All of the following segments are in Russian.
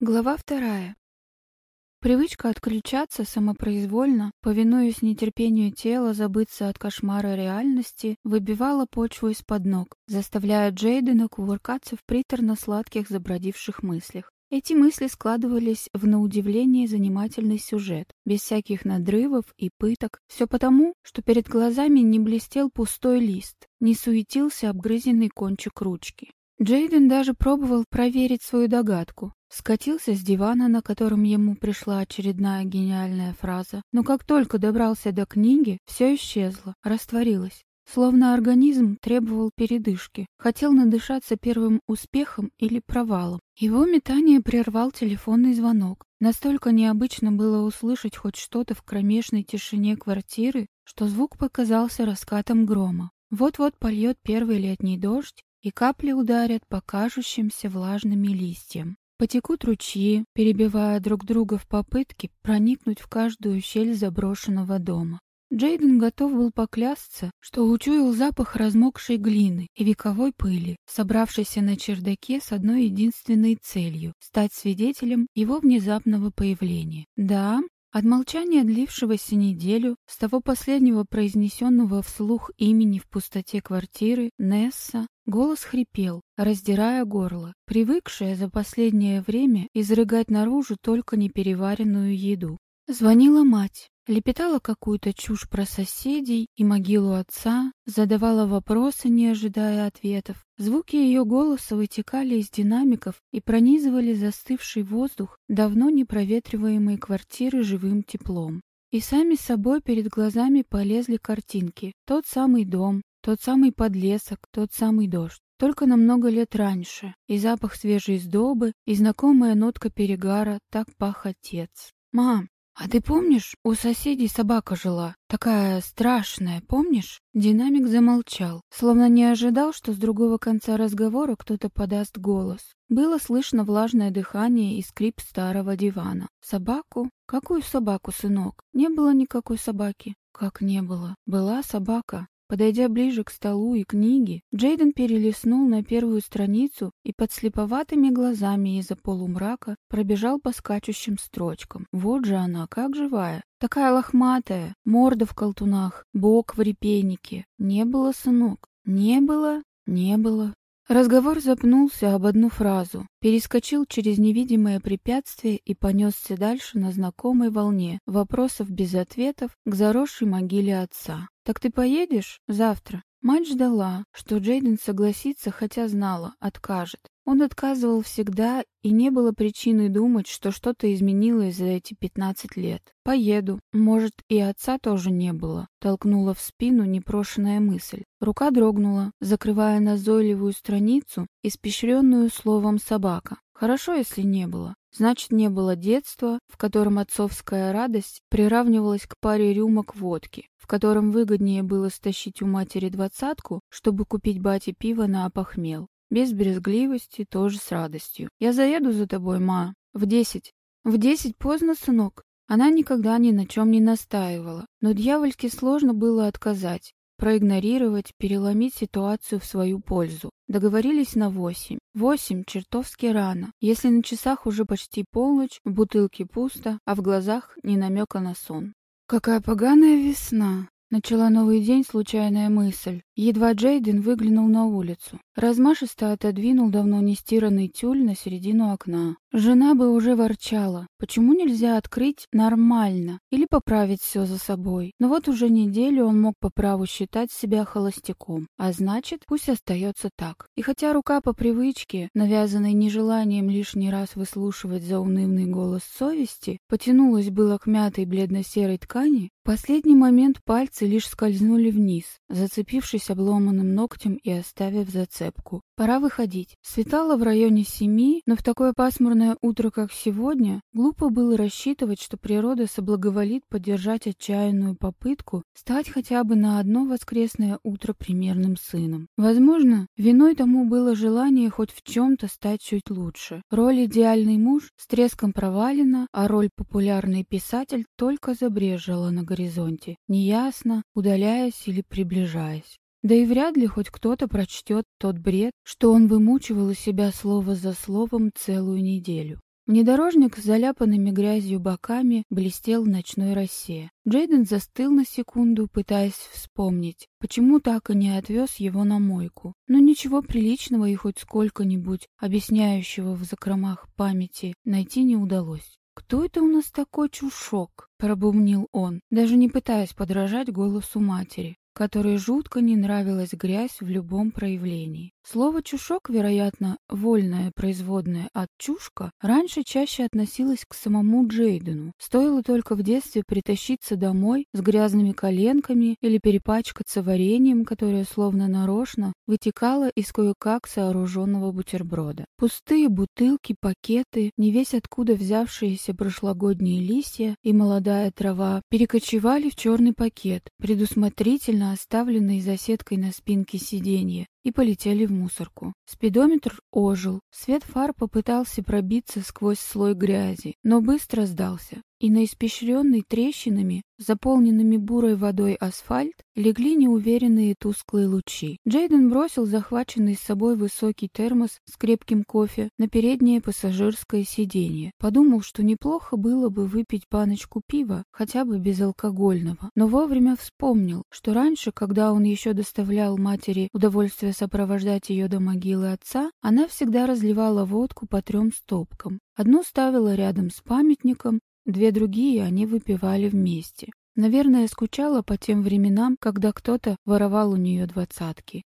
Глава вторая. Привычка отключаться самопроизвольно, повинуясь нетерпению тела забыться от кошмара реальности, выбивала почву из-под ног, заставляя Джейдена кувыркаться в приторно-сладких забродивших мыслях. Эти мысли складывались в на удивление занимательный сюжет, без всяких надрывов и пыток, все потому, что перед глазами не блестел пустой лист, не суетился обгрызенный кончик ручки. Джейден даже пробовал проверить свою догадку, Скатился с дивана, на котором ему пришла очередная гениальная фраза, но как только добрался до книги, все исчезло, растворилось. Словно организм требовал передышки, хотел надышаться первым успехом или провалом. Его метание прервал телефонный звонок. Настолько необычно было услышать хоть что-то в кромешной тишине квартиры, что звук показался раскатом грома. Вот-вот польет первый летний дождь, и капли ударят по кажущимся влажными листьям. Потекут ручьи, перебивая друг друга в попытке проникнуть в каждую щель заброшенного дома. Джейден готов был поклясться, что учуял запах размокшей глины и вековой пыли, собравшейся на чердаке с одной единственной целью — стать свидетелем его внезапного появления. Да, от молчания, длившегося неделю, с того последнего произнесенного вслух имени в пустоте квартиры, Несса, голос хрипел, раздирая горло, привыкшая за последнее время изрыгать наружу только непереваренную еду. Звонила мать, лепетала какую-то чушь про соседей и могилу отца, задавала вопросы, не ожидая ответов. Звуки ее голоса вытекали из динамиков и пронизывали застывший воздух давно непроветриваемой квартиры живым теплом. И сами собой перед глазами полезли картинки. Тот самый дом, тот самый подлесок, тот самый дождь. Только на много лет раньше. И запах свежей сдобы, и знакомая нотка перегара, так пах отец. «Мам, «А ты помнишь, у соседей собака жила? Такая страшная, помнишь?» Динамик замолчал, словно не ожидал, что с другого конца разговора кто-то подаст голос. Было слышно влажное дыхание и скрип старого дивана. «Собаку? Какую собаку, сынок? Не было никакой собаки». «Как не было? Была собака. Подойдя ближе к столу и книге, Джейден перелистнул на первую страницу и под слеповатыми глазами из-за полумрака пробежал по скачущим строчкам. Вот же она, как живая. Такая лохматая, морда в колтунах, бок в репейнике. Не было, сынок, не было, не было. Разговор запнулся об одну фразу, перескочил через невидимое препятствие и понесся дальше на знакомой волне вопросов без ответов к заросшей могиле отца. «Так ты поедешь завтра?» Мать ждала, что Джейден согласится, хотя знала, откажет. Он отказывал всегда, и не было причины думать, что что-то изменилось за эти пятнадцать лет. «Поеду. Может, и отца тоже не было», — толкнула в спину непрошенная мысль. Рука дрогнула, закрывая назойливую страницу, испещренную словом «собака». Хорошо, если не было. Значит, не было детства, в котором отцовская радость приравнивалась к паре рюмок водки, в котором выгоднее было стащить у матери двадцатку, чтобы купить бате пиво на опохмел. Без брезгливости, тоже с радостью. «Я заеду за тобой, ма. В десять». «В десять поздно, сынок». Она никогда ни на чем не настаивала, но дьявольски сложно было отказать, проигнорировать, переломить ситуацию в свою пользу. Договорились на восемь. Восемь чертовски рано. Если на часах уже почти полночь, в бутылке пусто, а в глазах ни намека на сон. Какая поганая весна. Начала новый день случайная мысль. Едва Джейден выглянул на улицу. Размашисто отодвинул давно нестиранный тюль на середину окна. Жена бы уже ворчала. Почему нельзя открыть нормально или поправить все за собой? Но вот уже неделю он мог по праву считать себя холостяком. А значит, пусть остается так. И хотя рука по привычке, навязанной нежеланием лишний раз выслушивать заунывный голос совести, потянулась было к мятой бледно-серой ткани, в последний момент пальцы лишь скользнули вниз, зацепившись обломанным ногтем и оставив зацепку. Пора выходить. Светало в районе семи, но в такое пасмурное утро, как сегодня, глупо было рассчитывать, что природа соблаговолит поддержать отчаянную попытку стать хотя бы на одно воскресное утро примерным сыном. Возможно, виной тому было желание хоть в чем-то стать чуть лучше. Роль идеальный муж с треском провалена, а роль популярный писатель только забрежила на горизонте, неясно, удаляясь или приближаясь. Да и вряд ли хоть кто-то прочтет тот бред, что он вымучивал из себя слово за словом целую неделю. Внедорожник с заляпанными грязью боками блестел в ночной росе. Джейден застыл на секунду, пытаясь вспомнить, почему так и не отвез его на мойку. Но ничего приличного и хоть сколько-нибудь объясняющего в закромах памяти найти не удалось. «Кто это у нас такой чушок?» — пробумнил он, даже не пытаясь подражать голосу матери которой жутко не нравилась грязь в любом проявлении. Слово «чушок», вероятно, вольное производное от «чушка», раньше чаще относилось к самому Джейдену. Стоило только в детстве притащиться домой с грязными коленками или перепачкаться вареньем, которое словно нарочно вытекало из кое-как сооруженного бутерброда. Пустые бутылки, пакеты, не весь откуда взявшиеся прошлогодние листья и молодая трава перекочевали в черный пакет, предусмотрительно оставленные за сеткой на спинке сиденья, и полетели в мусорку. Спидометр ожил, свет фар попытался пробиться сквозь слой грязи, но быстро сдался и на испещренный трещинами, заполненными бурой водой асфальт, легли неуверенные тусклые лучи. Джейден бросил захваченный с собой высокий термос с крепким кофе на переднее пассажирское сиденье. Подумал, что неплохо было бы выпить баночку пива, хотя бы безалкогольного. Но вовремя вспомнил, что раньше, когда он еще доставлял матери удовольствие сопровождать ее до могилы отца, она всегда разливала водку по трем стопкам. Одну ставила рядом с памятником, Две другие они выпивали вместе. Наверное, скучала по тем временам, когда кто-то воровал у нее двадцатки.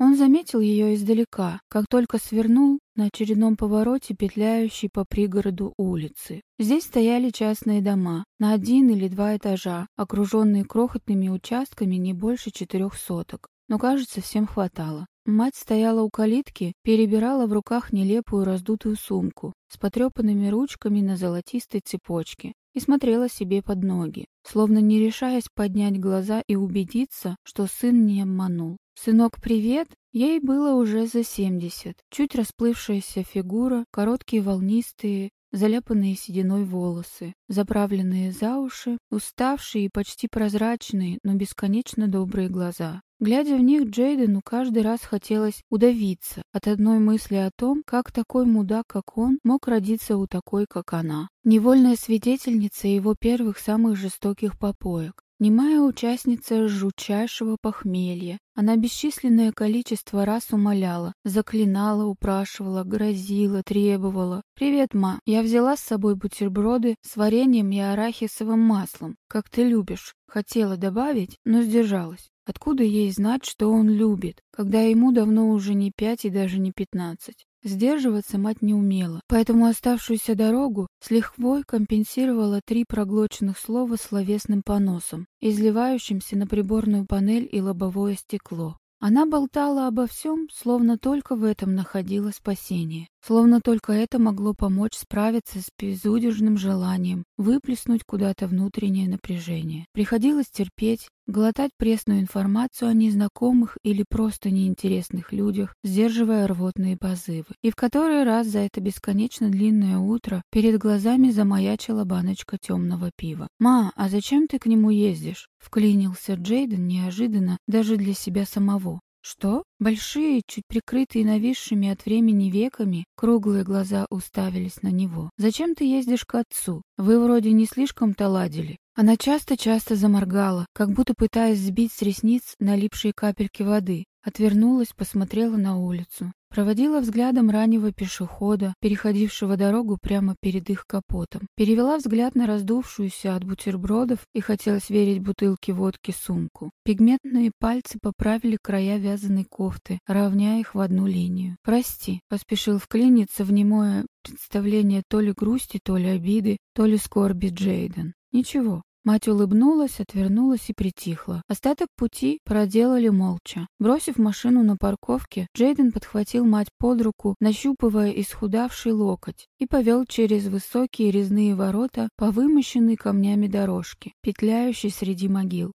Он заметил ее издалека, как только свернул на очередном повороте, петляющей по пригороду улицы. Здесь стояли частные дома, на один или два этажа, окруженные крохотными участками не больше четырех соток. Но, кажется, всем хватало. Мать стояла у калитки, перебирала в руках нелепую раздутую сумку с потрепанными ручками на золотистой цепочке и смотрела себе под ноги, словно не решаясь поднять глаза и убедиться, что сын не обманул. «Сынок, привет!» Ей было уже за семьдесят. Чуть расплывшаяся фигура, короткие волнистые, заляпанные сединой волосы, заправленные за уши, уставшие и почти прозрачные, но бесконечно добрые глаза. Глядя в них, Джейдену каждый раз хотелось удавиться от одной мысли о том, как такой мудак, как он, мог родиться у такой, как она. Невольная свидетельница его первых самых жестоких попоек. Немая участница жутчайшего похмелья. Она бесчисленное количество раз умоляла, заклинала, упрашивала, грозила, требовала. «Привет, ма, я взяла с собой бутерброды с вареньем и арахисовым маслом, как ты любишь». Хотела добавить, но сдержалась. Откуда ей знать, что он любит, когда ему давно уже не пять и даже не пятнадцать? Сдерживаться мать не умела, поэтому оставшуюся дорогу с лихвой компенсировала три проглоченных слова словесным поносом, изливающимся на приборную панель и лобовое стекло. Она болтала обо всем, словно только в этом находила спасение, словно только это могло помочь справиться с безудержным желанием выплеснуть куда-то внутреннее напряжение. Приходилось терпеть, глотать пресную информацию о незнакомых или просто неинтересных людях, сдерживая рвотные позывы. И в который раз за это бесконечно длинное утро перед глазами замаячила баночка темного пива. «Ма, а зачем ты к нему ездишь?» — вклинился Джейден неожиданно даже для себя самого. «Что?» Большие, чуть прикрытые нависшими от времени веками, круглые глаза уставились на него. «Зачем ты ездишь к отцу? Вы вроде не слишком-то ладили». Она часто-часто заморгала, как будто пытаясь сбить с ресниц налипшие капельки воды. Отвернулась, посмотрела на улицу. Проводила взглядом раннего пешехода, переходившего дорогу прямо перед их капотом. Перевела взгляд на раздувшуюся от бутербродов и хотелось верить бутылке водки сумку. Пигментные пальцы поправили края вязаной кофты, равняя их в одну линию. «Прости», — поспешил вклиниться в немое представление то ли грусти, то ли обиды, то ли скорби Джейден. «Ничего, Мать улыбнулась, отвернулась и притихла. Остаток пути проделали молча. Бросив машину на парковке, Джейден подхватил мать под руку, нащупывая исхудавший локоть, и повел через высокие резные ворота по вымощенной камнями дорожке, петляющей среди могил.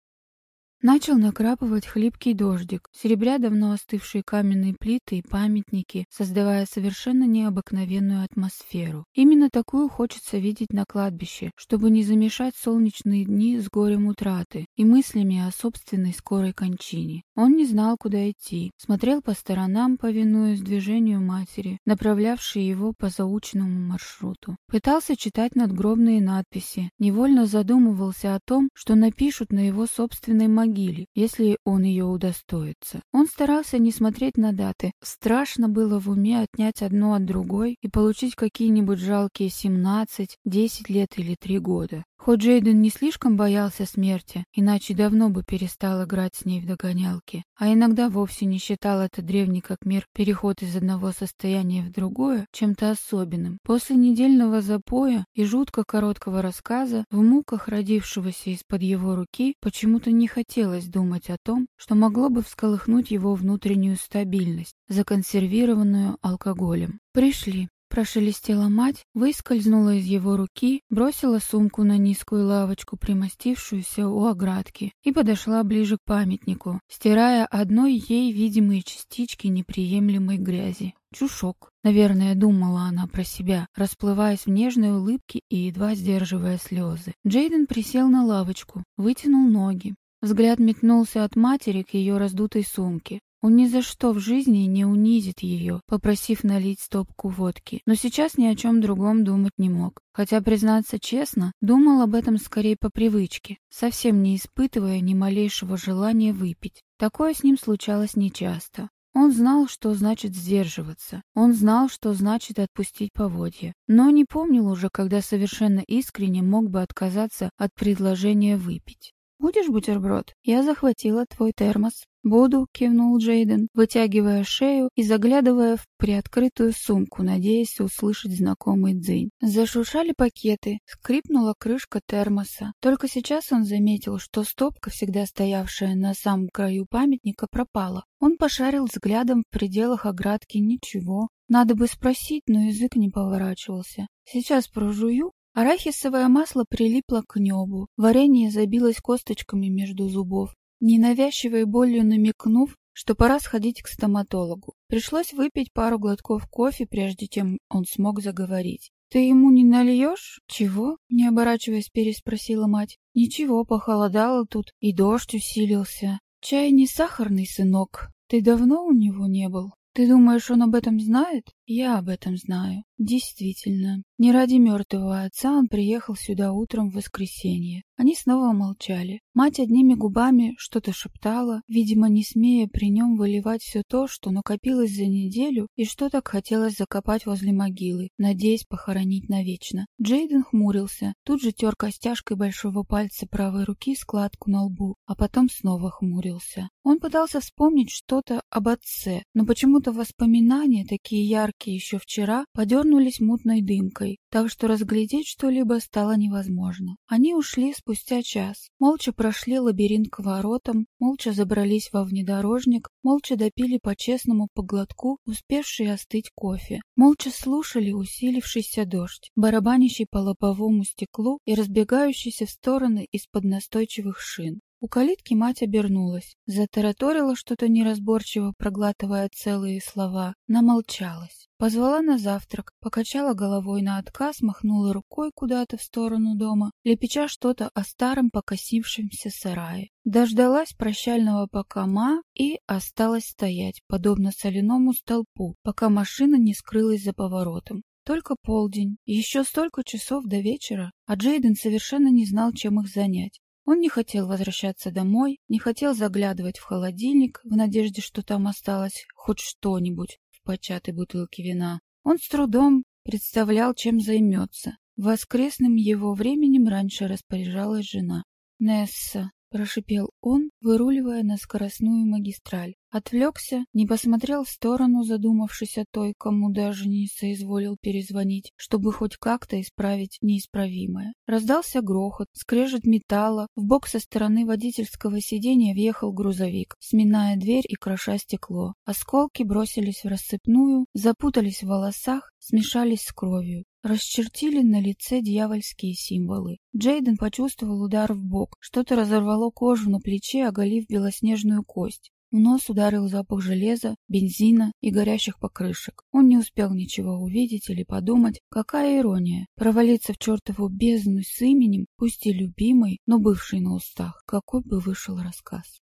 Начал накрапывать хлипкий дождик, серебря давно остывшие каменные плиты и памятники, создавая совершенно необыкновенную атмосферу. Именно такую хочется видеть на кладбище, чтобы не замешать солнечные дни с горем утраты и мыслями о собственной скорой кончине. Он не знал, куда идти, смотрел по сторонам, повинуясь движению матери, направлявшей его по заученному маршруту. Пытался читать надгробные надписи, невольно задумывался о том, что напишут на его собственной могиле, могиле, если он ее удостоится. Он старался не смотреть на даты. Страшно было в уме отнять одно от другой и получить какие-нибудь жалкие 17, 10 лет или 3 года. Хоть Джейден не слишком боялся смерти, иначе давно бы перестал играть с ней в догонялки, а иногда вовсе не считал это древний как мир переход из одного состояния в другое чем-то особенным. После недельного запоя и жутко короткого рассказа в муках родившегося из-под его руки почему-то не хотелось думать о том, что могло бы всколыхнуть его внутреннюю стабильность, законсервированную алкоголем. Пришли. Прошелестела мать, выскользнула из его руки, бросила сумку на низкую лавочку, примостившуюся у оградки, и подошла ближе к памятнику, стирая одной ей видимые частички неприемлемой грязи. Чушок. Наверное, думала она про себя, расплываясь в нежной улыбке и едва сдерживая слезы. Джейден присел на лавочку, вытянул ноги. Взгляд метнулся от матери к ее раздутой сумке. Он ни за что в жизни не унизит ее, попросив налить стопку водки. Но сейчас ни о чем другом думать не мог. Хотя, признаться честно, думал об этом скорее по привычке, совсем не испытывая ни малейшего желания выпить. Такое с ним случалось нечасто. Он знал, что значит сдерживаться. Он знал, что значит отпустить поводья. Но не помнил уже, когда совершенно искренне мог бы отказаться от предложения выпить. «Будешь бутерброд? Я захватила твой термос». «Буду», — кивнул Джейден, вытягивая шею и заглядывая в приоткрытую сумку, надеясь услышать знакомый дзынь. Зашуршали пакеты, скрипнула крышка термоса. Только сейчас он заметил, что стопка, всегда стоявшая на самом краю памятника, пропала. Он пошарил взглядом в пределах оградки ничего. Надо бы спросить, но язык не поворачивался. Сейчас прожую, Арахисовое масло прилипло к небу, варенье забилось косточками между зубов ненавязчивой болью намекнув, что пора сходить к стоматологу. Пришлось выпить пару глотков кофе, прежде чем он смог заговорить. «Ты ему не нальешь?» «Чего?» — не оборачиваясь, переспросила мать. «Ничего, похолодало тут, и дождь усилился. Чай не сахарный, сынок. Ты давно у него не был?» «Ты думаешь, он об этом знает?» «Я об этом знаю. Действительно. Не ради мертвого отца он приехал сюда утром в воскресенье. Они снова молчали. Мать одними губами что-то шептала, видимо, не смея при нем выливать все то, что накопилось за неделю и что так хотелось закопать возле могилы, надеясь похоронить навечно. Джейден хмурился, тут же тер костяшкой большого пальца правой руки складку на лбу, а потом снова хмурился. Он пытался вспомнить что-то об отце, но почему-то воспоминания, такие яркие еще вчера, подернулись мутной дымкой, так что разглядеть что-либо стало невозможно. Они ушли спустя час, молча прошли лабиринт к воротам, молча забрались во внедорожник, молча допили по-честному по глотку успевший остыть кофе, молча слушали усилившийся дождь, барабанящий по лобовому стеклу и разбегающийся в стороны из-под настойчивых шин. У калитки мать обернулась, затараторила что-то неразборчиво, проглатывая целые слова, намолчалась. Позвала на завтрак, покачала головой на отказ, махнула рукой куда-то в сторону дома, лепеча что-то о старом покосившемся сарае. Дождалась прощального покама и осталась стоять, подобно соляному столпу, пока машина не скрылась за поворотом. Только полдень, еще столько часов до вечера, а Джейден совершенно не знал, чем их занять. Он не хотел возвращаться домой, не хотел заглядывать в холодильник в надежде, что там осталось хоть что-нибудь в початой бутылке вина. Он с трудом представлял, чем займется. Воскресным его временем раньше распоряжалась жена. «Несса, прошипел он, выруливая на скоростную магистраль. Отвлекся, не посмотрел в сторону, задумавшись о той, кому даже не соизволил перезвонить, чтобы хоть как-то исправить неисправимое. Раздался грохот, скрежет металла, в бок со стороны водительского сиденья въехал грузовик, сминая дверь и кроша стекло. Осколки бросились в рассыпную, запутались в волосах, смешались с кровью. Расчертили на лице дьявольские символы. Джейден почувствовал удар в бок. Что-то разорвало кожу на плече, оголив белоснежную кость. В нос ударил запах железа, бензина и горящих покрышек. Он не успел ничего увидеть или подумать. Какая ирония. Провалиться в чертову бездну с именем, пусть и любимой, но бывшей на устах. Какой бы вышел рассказ.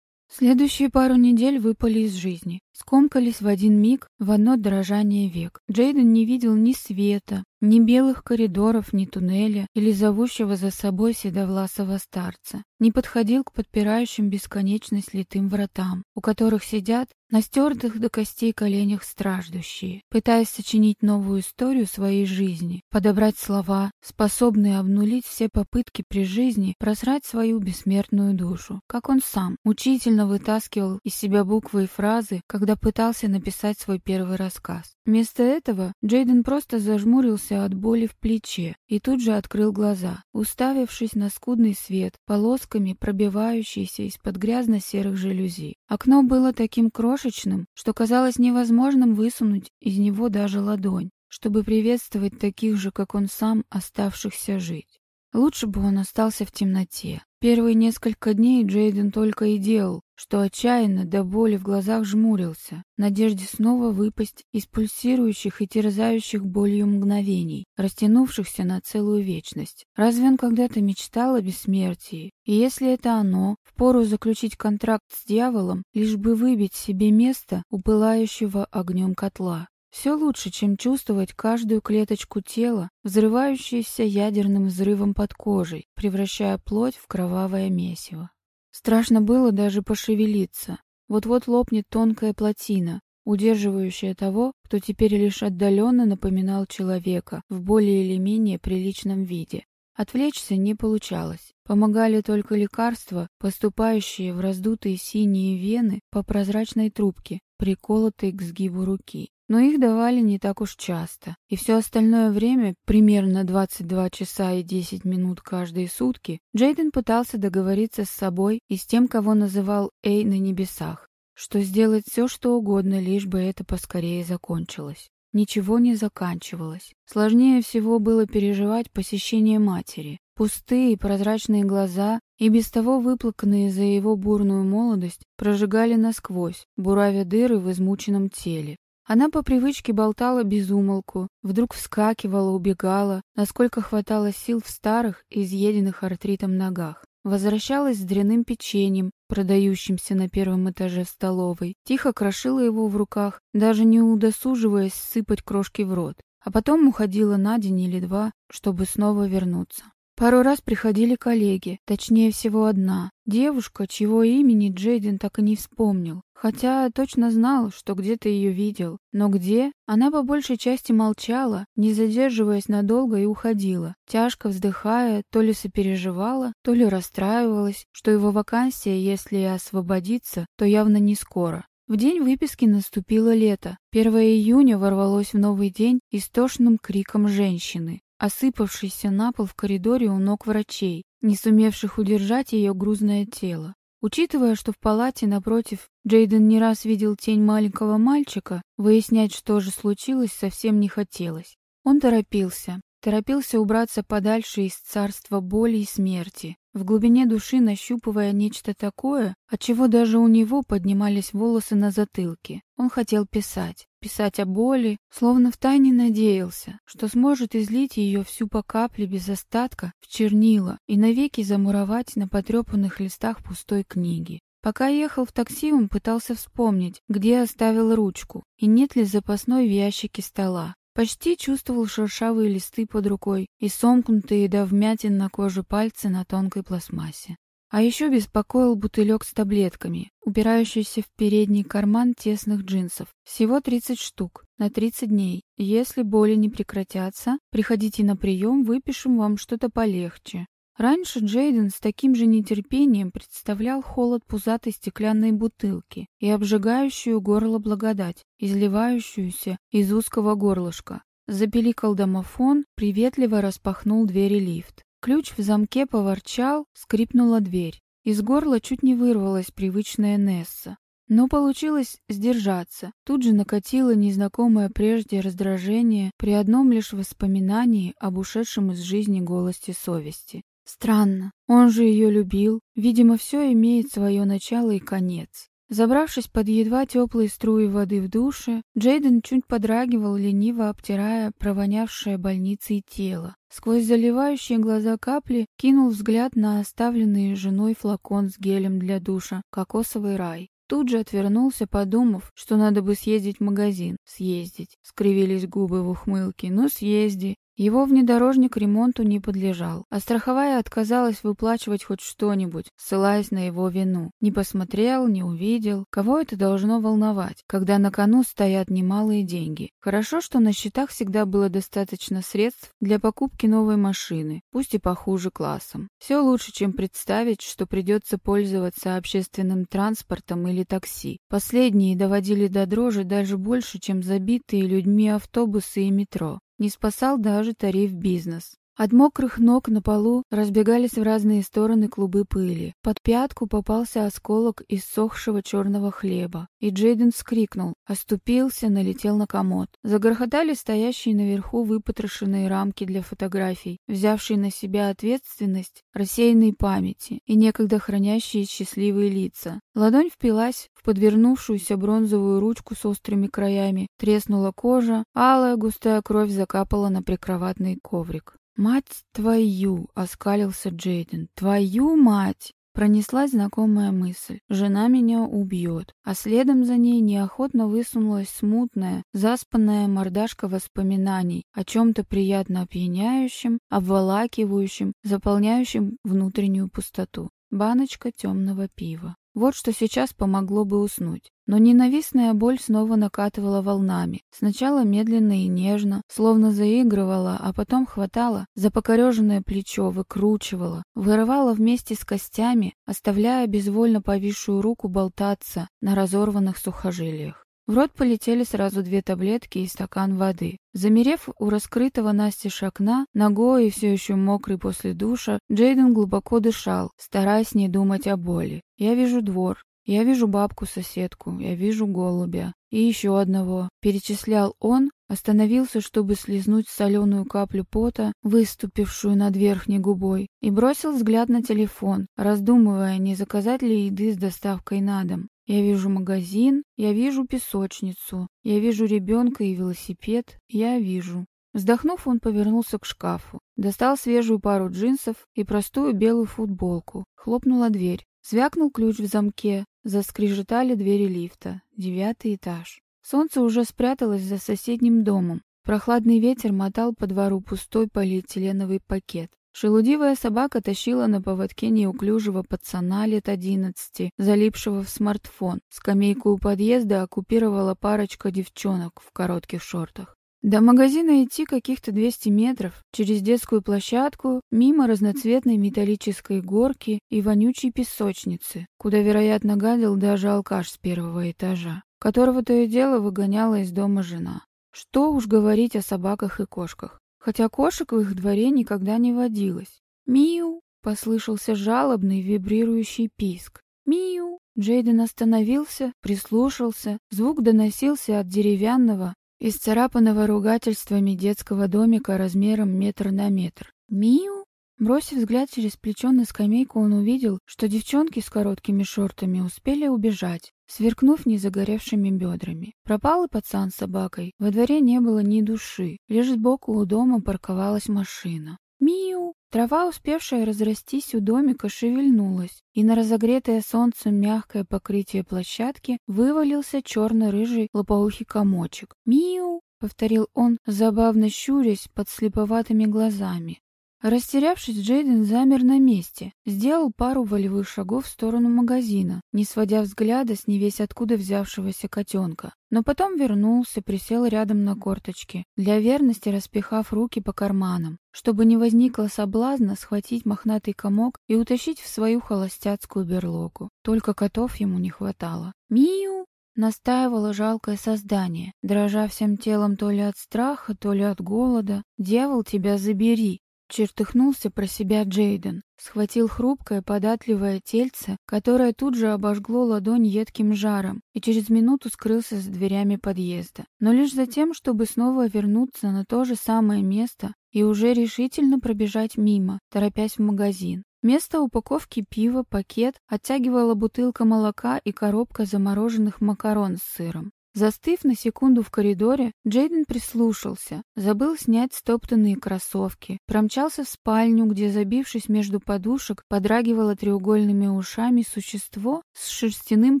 Следующие пару недель выпали из жизни. Скомкались в один миг, в одно дрожание век. Джейден не видел ни света, ни белых коридоров, ни туннеля или зовущего за собой седовласого старца. Не подходил к подпирающим бесконечность литым вратам, у которых сидят на стертых до костей коленях страждущие, пытаясь сочинить новую историю своей жизни, подобрать слова, способные обнулить все попытки при жизни просрать свою бессмертную душу, как он сам мучительно вытаскивал из себя буквы и фразы, когда пытался написать свой первый рассказ. Вместо этого Джейден просто зажмурился от боли в плече и тут же открыл глаза, уставившись на скудный свет, полосками пробивающийся из-под грязно-серых жалюзи. Окно было таким крошечным, что казалось невозможным высунуть из него даже ладонь, чтобы приветствовать таких же, как он сам, оставшихся жить. Лучше бы он остался в темноте. Первые несколько дней Джейден только и делал, что отчаянно до боли в глазах жмурился, в надежде снова выпасть из пульсирующих и терзающих болью мгновений, растянувшихся на целую вечность. Разве он когда-то мечтал о бессмертии? И если это оно, впору заключить контракт с дьяволом, лишь бы выбить себе место у пылающего огнем котла. Все лучше, чем чувствовать каждую клеточку тела, взрывающуюся ядерным взрывом под кожей, превращая плоть в кровавое месиво. Страшно было даже пошевелиться. Вот-вот лопнет тонкая плотина, удерживающая того, кто теперь лишь отдаленно напоминал человека в более или менее приличном виде. Отвлечься не получалось. Помогали только лекарства, поступающие в раздутые синие вены по прозрачной трубке, приколотой к сгибу руки но их давали не так уж часто. И все остальное время, примерно 22 часа и 10 минут каждые сутки, Джейден пытался договориться с собой и с тем, кого называл Эй на небесах, что сделать все, что угодно, лишь бы это поскорее закончилось. Ничего не заканчивалось. Сложнее всего было переживать посещение матери. Пустые прозрачные глаза и без того выплаканные за его бурную молодость прожигали насквозь, буравя дыры в измученном теле. Она по привычке болтала без умолку, вдруг вскакивала, убегала, насколько хватало сил в старых, изъеденных артритом ногах. Возвращалась с дряным печеньем, продающимся на первом этаже столовой, тихо крошила его в руках, даже не удосуживаясь сыпать крошки в рот, а потом уходила на день или два, чтобы снова вернуться. Пару раз приходили коллеги, точнее всего одна, девушка, чьего имени Джейден так и не вспомнил, хотя точно знал, что где-то ее видел. Но где? Она по большей части молчала, не задерживаясь надолго и уходила, тяжко вздыхая, то ли сопереживала, то ли расстраивалась, что его вакансия, если и освободится, то явно не скоро. В день выписки наступило лето. 1 июня ворвалось в новый день истошным криком женщины осыпавшийся на пол в коридоре у ног врачей, не сумевших удержать ее грузное тело. Учитывая, что в палате напротив Джейден не раз видел тень маленького мальчика, выяснять, что же случилось, совсем не хотелось. Он торопился, торопился убраться подальше из царства боли и смерти, в глубине души нащупывая нечто такое, от чего даже у него поднимались волосы на затылке. Он хотел писать, писать о боли, словно втайне надеялся, что сможет излить ее всю по капле без остатка в чернила и навеки замуровать на потрепанных листах пустой книги. Пока ехал в такси, он пытался вспомнить, где оставил ручку и нет ли запасной в ящике стола. Почти чувствовал шершавые листы под рукой и сомкнутые до вмятин на коже пальцы на тонкой пластмассе. А еще беспокоил бутылек с таблетками, упирающийся в передний карман тесных джинсов. Всего 30 штук, на 30 дней. Если боли не прекратятся, приходите на прием, выпишем вам что-то полегче. Раньше Джейден с таким же нетерпением представлял холод пузатой стеклянной бутылки и обжигающую горло благодать, изливающуюся из узкого горлышка. Запеликал домофон, приветливо распахнул двери лифт. Ключ в замке поворчал, скрипнула дверь. Из горла чуть не вырвалась привычная Несса. Но получилось сдержаться. Тут же накатило незнакомое прежде раздражение при одном лишь воспоминании об ушедшем из жизни голосе совести. Странно, он же ее любил. Видимо, все имеет свое начало и конец. Забравшись под едва теплые струи воды в душе, Джейден чуть подрагивал, лениво обтирая провонявшее больницей тело. Сквозь заливающие глаза капли кинул взгляд на оставленный женой флакон с гелем для душа «Кокосовый рай». Тут же отвернулся, подумав, что надо бы съездить в магазин. Съездить. Скривились губы в ухмылке. Ну, съезди. Его внедорожник ремонту не подлежал, а страховая отказалась выплачивать хоть что-нибудь, ссылаясь на его вину. Не посмотрел, не увидел. Кого это должно волновать, когда на кону стоят немалые деньги? Хорошо, что на счетах всегда было достаточно средств для покупки новой машины, пусть и похуже классом. Все лучше, чем представить, что придется пользоваться общественным транспортом или такси. Последние доводили до дрожи даже больше, чем забитые людьми автобусы и метро. Не спасал даже тариф бизнес. От мокрых ног на полу разбегались в разные стороны клубы пыли. Под пятку попался осколок из сохшего черного хлеба. И Джейден вскрикнул, оступился, налетел на комод. Загрохотали стоящие наверху выпотрошенные рамки для фотографий, взявшие на себя ответственность рассеянной памяти и некогда хранящие счастливые лица. Ладонь впилась в подвернувшуюся бронзовую ручку с острыми краями, треснула кожа, алая густая кровь закапала на прикроватный коврик. «Мать твою!» — оскалился Джейден. «Твою мать!» Пронеслась знакомая мысль. «Жена меня убьет». А следом за ней неохотно высунулась смутная, заспанная мордашка воспоминаний о чем-то приятно опьяняющем, обволакивающем, заполняющем внутреннюю пустоту. Баночка темного пива. Вот что сейчас помогло бы уснуть. Но ненавистная боль снова накатывала волнами. Сначала медленно и нежно, словно заигрывала, а потом хватала за покореженное плечо, выкручивала, вырывала вместе с костями, оставляя безвольно повисшую руку болтаться на разорванных сухожилиях. В рот полетели сразу две таблетки и стакан воды. Замерев у раскрытого настежь окна, ногой и все еще мокрый после душа, Джейден глубоко дышал, стараясь не думать о боли. «Я вижу двор, я вижу бабку-соседку, я вижу голубя. И еще одного. Перечислял он, остановился, чтобы слезнуть соленую каплю пота, выступившую над верхней губой, и бросил взгляд на телефон, раздумывая, не заказать ли еды с доставкой на дом. Я вижу магазин, я вижу песочницу, я вижу ребенка и велосипед, я вижу. Вздохнув, он повернулся к шкафу, достал свежую пару джинсов и простую белую футболку. Хлопнула дверь. Звякнул ключ в замке, заскрежетали двери лифта. Девятый этаж. Солнце уже спряталось за соседним домом. Прохладный ветер мотал по двору пустой полиэтиленовый пакет. Шелудивая собака тащила на поводке неуклюжего пацана лет одиннадцати, залипшего в смартфон. Скамейку у подъезда оккупировала парочка девчонок в коротких шортах. До магазина идти каких-то 200 метров, через детскую площадку, мимо разноцветной металлической горки и вонючей песочницы, куда, вероятно, гадил даже алкаш с первого этажа, которого то и дело выгоняла из дома жена. Что уж говорить о собаках и кошках хотя кошек в их дворе никогда не водилось. «Миу!» — послышался жалобный вибрирующий писк. «Миу!» Джейден остановился, прислушался. Звук доносился от деревянного, исцарапанного ругательствами детского домика размером метр на метр. «Миу!» Бросив взгляд через плечо на скамейку, он увидел, что девчонки с короткими шортами успели убежать, сверкнув незагоревшими бедрами. Пропал и пацан с собакой. Во дворе не было ни души. Лишь сбоку у дома парковалась машина. Миу! Трава, успевшая разрастись у домика, шевельнулась, и на разогретое солнцем мягкое покрытие площадки вывалился черно-рыжий лопоухий комочек. «Миу!» — повторил он, забавно щурясь под слеповатыми глазами. Растерявшись, Джейден замер на месте, сделал пару волевых шагов в сторону магазина, не сводя взгляда с невесть откуда взявшегося котенка. Но потом вернулся, присел рядом на корточки, для верности распихав руки по карманам, чтобы не возникло соблазна схватить мохнатый комок и утащить в свою холостяцкую берлогу. Только котов ему не хватало. «Миу!» Настаивало жалкое создание, дрожа всем телом то ли от страха, то ли от голода. «Дьявол, тебя забери!» Чертыхнулся про себя Джейден, схватил хрупкое, податливое тельце, которое тут же обожгло ладонь едким жаром, и через минуту скрылся за дверями подъезда. Но лишь за тем, чтобы снова вернуться на то же самое место и уже решительно пробежать мимо, торопясь в магазин. Место упаковки пива, пакет оттягивала бутылка молока и коробка замороженных макарон с сыром. Застыв на секунду в коридоре, Джейден прислушался, забыл снять стоптанные кроссовки, промчался в спальню, где, забившись между подушек, подрагивало треугольными ушами существо с шерстяным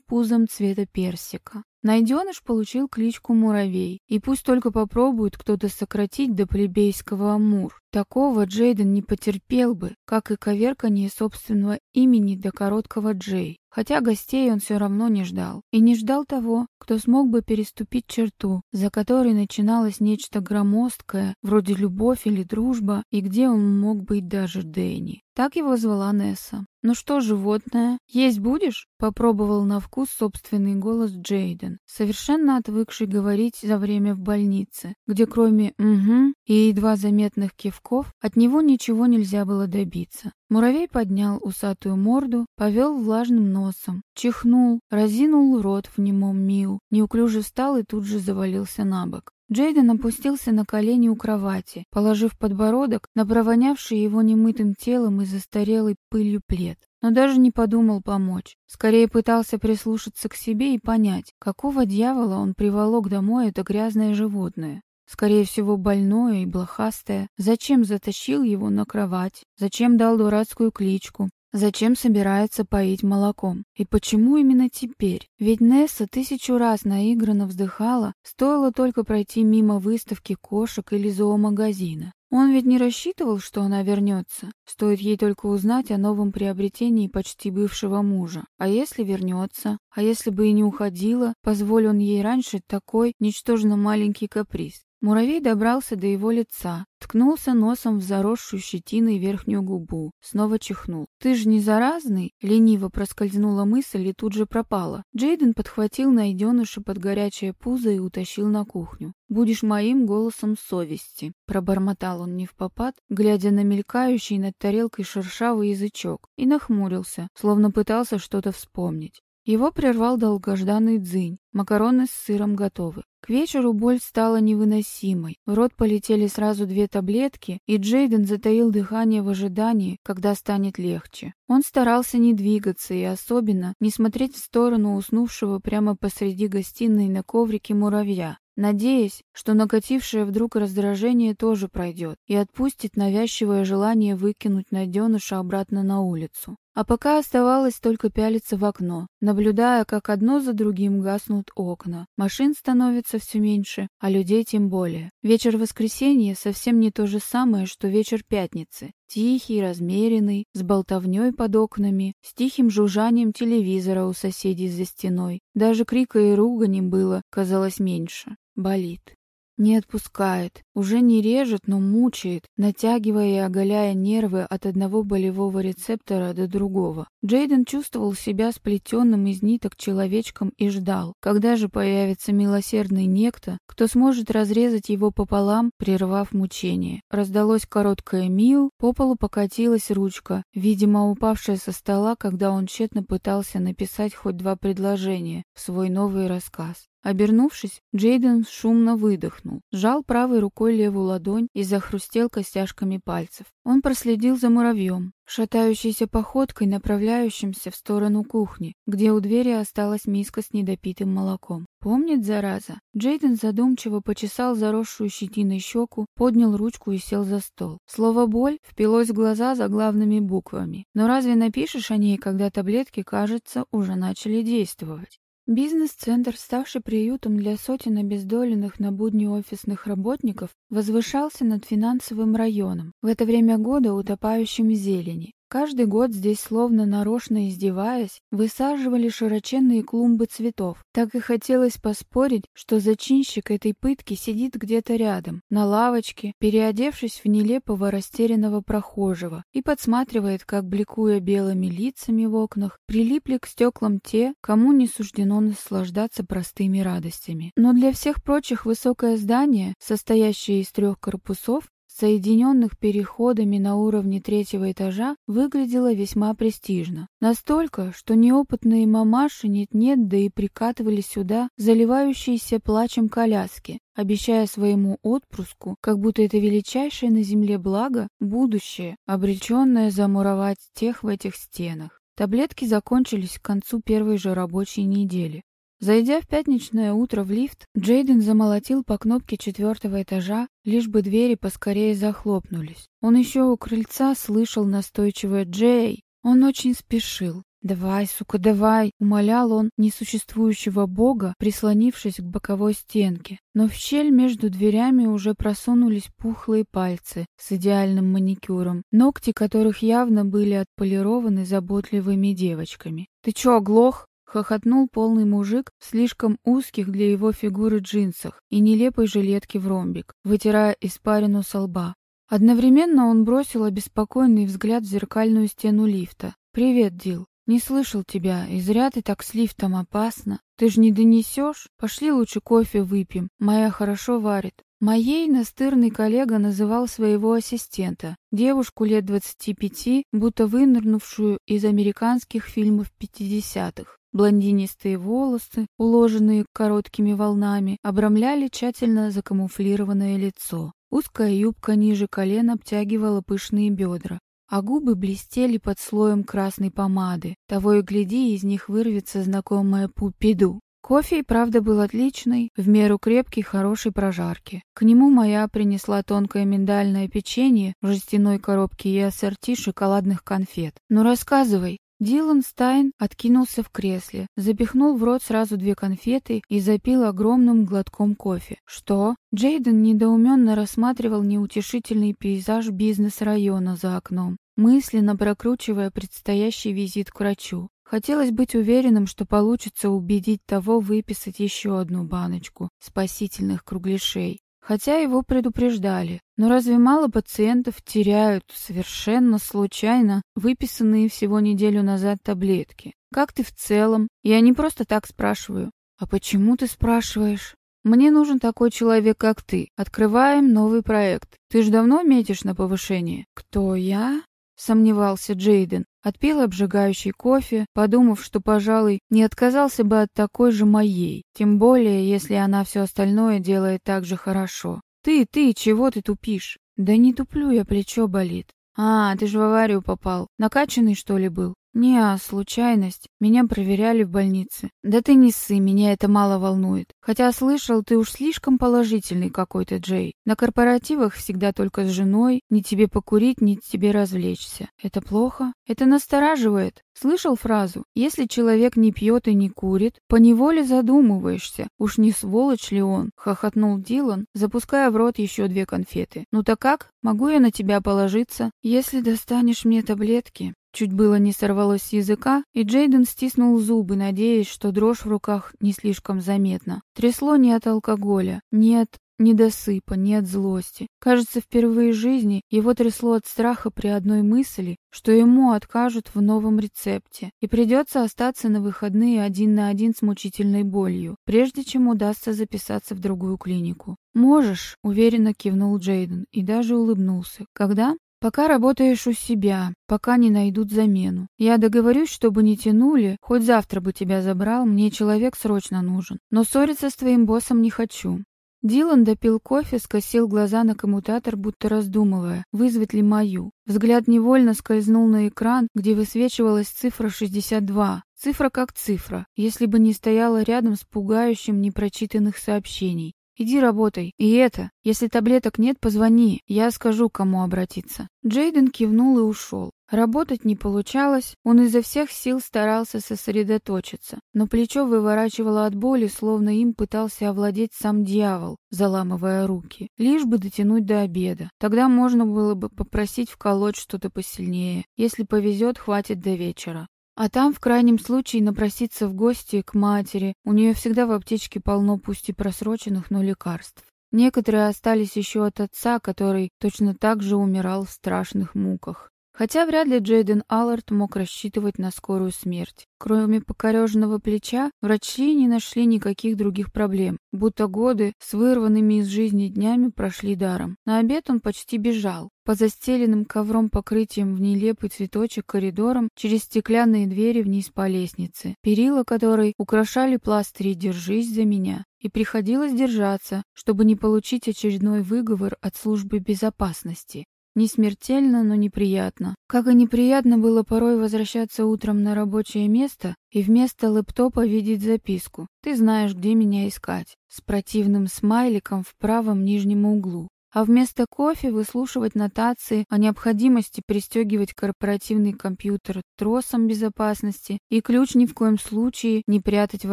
пузом цвета персика. Найденыш получил кличку Муравей, и пусть только попробует кто-то сократить до плебейского Амур. Такого Джейден не потерпел бы, как и коверканье собственного имени до короткого Джей. Хотя гостей он все равно не ждал. И не ждал того, кто смог бы переступить черту, за которой начиналось нечто громоздкое, вроде любовь или дружба, и где он мог быть даже Дэнни. Так его звала Несса. «Ну что, животное, есть будешь?» — попробовал на вкус собственный голос Джейден, совершенно отвыкший говорить за время в больнице, где кроме «угу» и едва заметных кивков от него ничего нельзя было добиться. Муравей поднял усатую морду, повел влажным носом, чихнул, разинул рот в немом миу, неуклюже встал и тут же завалился на бок. Джейден опустился на колени у кровати, положив подбородок на провонявший его немытым телом и застарелой пылью плед. Но даже не подумал помочь. Скорее пытался прислушаться к себе и понять, какого дьявола он приволок домой это грязное животное. Скорее всего, больное и блохастое. Зачем затащил его на кровать? Зачем дал дурацкую кличку? Зачем собирается поить молоком? И почему именно теперь? Ведь Несса тысячу раз наигранно вздыхала, стоило только пройти мимо выставки кошек или зоомагазина. Он ведь не рассчитывал, что она вернется. Стоит ей только узнать о новом приобретении почти бывшего мужа. А если вернется? А если бы и не уходила, позволил он ей раньше такой ничтожно маленький каприз? Муравей добрался до его лица, ткнулся носом в заросшую щетиной верхнюю губу, снова чихнул. «Ты же не заразный?» — лениво проскользнула мысль и тут же пропала. Джейден подхватил найденыша под горячее пузо и утащил на кухню. «Будешь моим голосом совести», — пробормотал он не в попад, глядя на мелькающий над тарелкой шершавый язычок, и нахмурился, словно пытался что-то вспомнить. Его прервал долгожданный дзынь. Макароны с сыром готовы. К вечеру боль стала невыносимой. В рот полетели сразу две таблетки, и Джейден затаил дыхание в ожидании, когда станет легче. Он старался не двигаться и особенно не смотреть в сторону уснувшего прямо посреди гостиной на коврике муравья надеясь, что накатившее вдруг раздражение тоже пройдет и отпустит навязчивое желание выкинуть найденыша обратно на улицу. А пока оставалось только пялиться в окно, наблюдая, как одно за другим гаснут окна. Машин становится все меньше, а людей тем более. Вечер воскресенья совсем не то же самое, что вечер пятницы. Тихий, размеренный, с болтовней под окнами, с тихим жужжанием телевизора у соседей за стеной. Даже крика и ругани было, казалось, меньше. Болит. Не отпускает, уже не режет, но мучает, натягивая и оголяя нервы от одного болевого рецептора до другого. Джейден чувствовал себя сплетенным из ниток человечком и ждал, когда же появится милосердный некто, кто сможет разрезать его пополам, прервав мучение. Раздалось короткое «миу», по полу покатилась ручка, видимо, упавшая со стола, когда он тщетно пытался написать хоть два предложения в свой новый рассказ. Обернувшись, Джейден шумно выдохнул, сжал правой рукой левую ладонь и захрустел костяшками пальцев. Он проследил за муравьем, шатающейся походкой, направляющимся в сторону кухни, где у двери осталась миска с недопитым молоком. Помнит, зараза? Джейден задумчиво почесал заросшую щетиной щеку, поднял ручку и сел за стол. Слово «боль» впилось в глаза заглавными буквами. Но разве напишешь о ней, когда таблетки, кажется, уже начали действовать? Бизнес-центр, ставший приютом для сотен обездоленных на будни офисных работников, возвышался над финансовым районом, в это время года утопающим в зелени. Каждый год здесь, словно нарочно издеваясь, высаживали широченные клумбы цветов. Так и хотелось поспорить, что зачинщик этой пытки сидит где-то рядом, на лавочке, переодевшись в нелепого растерянного прохожего, и подсматривает, как, бликуя белыми лицами в окнах, прилипли к стеклам те, кому не суждено наслаждаться простыми радостями. Но для всех прочих высокое здание, состоящее из трех корпусов, соединенных переходами на уровне третьего этажа, выглядела весьма престижно. Настолько, что неопытные мамаши нет-нет, да и прикатывали сюда заливающиеся плачем коляски, обещая своему отпрыску, как будто это величайшее на земле благо, будущее, обреченное замуровать тех в этих стенах. Таблетки закончились к концу первой же рабочей недели. Зайдя в пятничное утро в лифт, Джейден замолотил по кнопке четвертого этажа, лишь бы двери поскорее захлопнулись. Он еще у крыльца слышал настойчивое «Джей!». Он очень спешил. «Давай, сука, давай!» — умолял он несуществующего бога, прислонившись к боковой стенке. Но в щель между дверями уже просунулись пухлые пальцы с идеальным маникюром, ногти которых явно были отполированы заботливыми девочками. «Ты чё, оглох?» Хохотнул полный мужик в слишком узких для его фигуры джинсах и нелепой жилетке в ромбик, вытирая испарину со лба. Одновременно он бросил обеспокоенный взгляд в зеркальную стену лифта. «Привет, Дил. Не слышал тебя, и зря ты так с лифтом опасно. Ты ж не донесешь? Пошли лучше кофе выпьем. Моя хорошо варит». Моей настырный коллега называл своего ассистента, девушку лет 25, будто вынырнувшую из американских фильмов 50-х. Блондинистые волосы, уложенные короткими волнами, обрамляли тщательно закамуфлированное лицо. Узкая юбка ниже колен обтягивала пышные бедра, а губы блестели под слоем красной помады. Того и гляди, из них вырвется знакомая пупиду. Кофе и правда был отличный, в меру крепкий, хорошей прожарки. К нему моя принесла тонкое миндальное печенье в жестяной коробке и ассорти шоколадных конфет. «Ну рассказывай», Дилан Стайн откинулся в кресле, запихнул в рот сразу две конфеты и запил огромным глотком кофе. Что? Джейден недоуменно рассматривал неутешительный пейзаж бизнес-района за окном, мысленно прокручивая предстоящий визит к врачу. Хотелось быть уверенным, что получится убедить того выписать еще одну баночку спасительных кругляшей. Хотя его предупреждали. Но разве мало пациентов теряют совершенно случайно выписанные всего неделю назад таблетки? Как ты в целом? Я не просто так спрашиваю. А почему ты спрашиваешь? Мне нужен такой человек, как ты. Открываем новый проект. Ты ж давно метишь на повышение? Кто я? Сомневался Джейден. Отпил обжигающий кофе, подумав, что, пожалуй, не отказался бы от такой же моей, тем более, если она все остальное делает так же хорошо. «Ты, ты, чего ты тупишь?» «Да не туплю я, плечо болит». «А, ты же в аварию попал. Накачанный, что ли, был?» «Не, а случайность. Меня проверяли в больнице». «Да ты не ссы, меня это мало волнует. Хотя слышал, ты уж слишком положительный какой-то, Джей. На корпоративах всегда только с женой, ни тебе покурить, ни тебе развлечься. Это плохо? Это настораживает. Слышал фразу «Если человек не пьет и не курит, поневоле задумываешься, уж не сволочь ли он?» — хохотнул Дилан, запуская в рот еще две конфеты. «Ну так как? Могу я на тебя положиться? Если достанешь мне таблетки?» Чуть было не сорвалось с языка, и Джейден стиснул зубы, надеясь, что дрожь в руках не слишком заметна. Трясло не от алкоголя, нет, ни досыпа, ни от злости. Кажется, впервые в жизни его трясло от страха при одной мысли, что ему откажут в новом рецепте, и придется остаться на выходные один на один с мучительной болью, прежде чем удастся записаться в другую клинику. «Можешь», — уверенно кивнул Джейден и даже улыбнулся. «Когда?» Пока работаешь у себя, пока не найдут замену. Я договорюсь, чтобы не тянули, хоть завтра бы тебя забрал, мне человек срочно нужен. Но ссориться с твоим боссом не хочу. Дилан допил кофе, скосил глаза на коммутатор, будто раздумывая, вызвать ли мою. Взгляд невольно скользнул на экран, где высвечивалась цифра 62. Цифра как цифра, если бы не стояла рядом с пугающим непрочитанных сообщений. Иди работай. И это, если таблеток нет, позвони, я скажу, кому обратиться. Джейден кивнул и ушел. Работать не получалось, он изо всех сил старался сосредоточиться, но плечо выворачивало от боли, словно им пытался овладеть сам дьявол, заламывая руки. Лишь бы дотянуть до обеда. Тогда можно было бы попросить вколоть что-то посильнее. Если повезет, хватит до вечера. А там, в крайнем случае, напроситься в гости к матери. У нее всегда в аптечке полно пусть и просроченных, но лекарств. Некоторые остались еще от отца, который точно так же умирал в страшных муках. Хотя вряд ли Джейден Аллард мог рассчитывать на скорую смерть. Кроме покореженного плеча, врачи не нашли никаких других проблем, будто годы с вырванными из жизни днями прошли даром. На обед он почти бежал. По застеленным ковром покрытием в нелепый цветочек коридорам через стеклянные двери вниз по лестнице, перила которой украшали пластыри «Держись за меня». И приходилось держаться, чтобы не получить очередной выговор от службы безопасности. Не смертельно, но неприятно. Как и неприятно было порой возвращаться утром на рабочее место и вместо лэптопа видеть записку. «Ты знаешь, где меня искать» с противным смайликом в правом нижнем углу а вместо кофе выслушивать нотации о необходимости пристегивать корпоративный компьютер тросом безопасности и ключ ни в коем случае не прятать в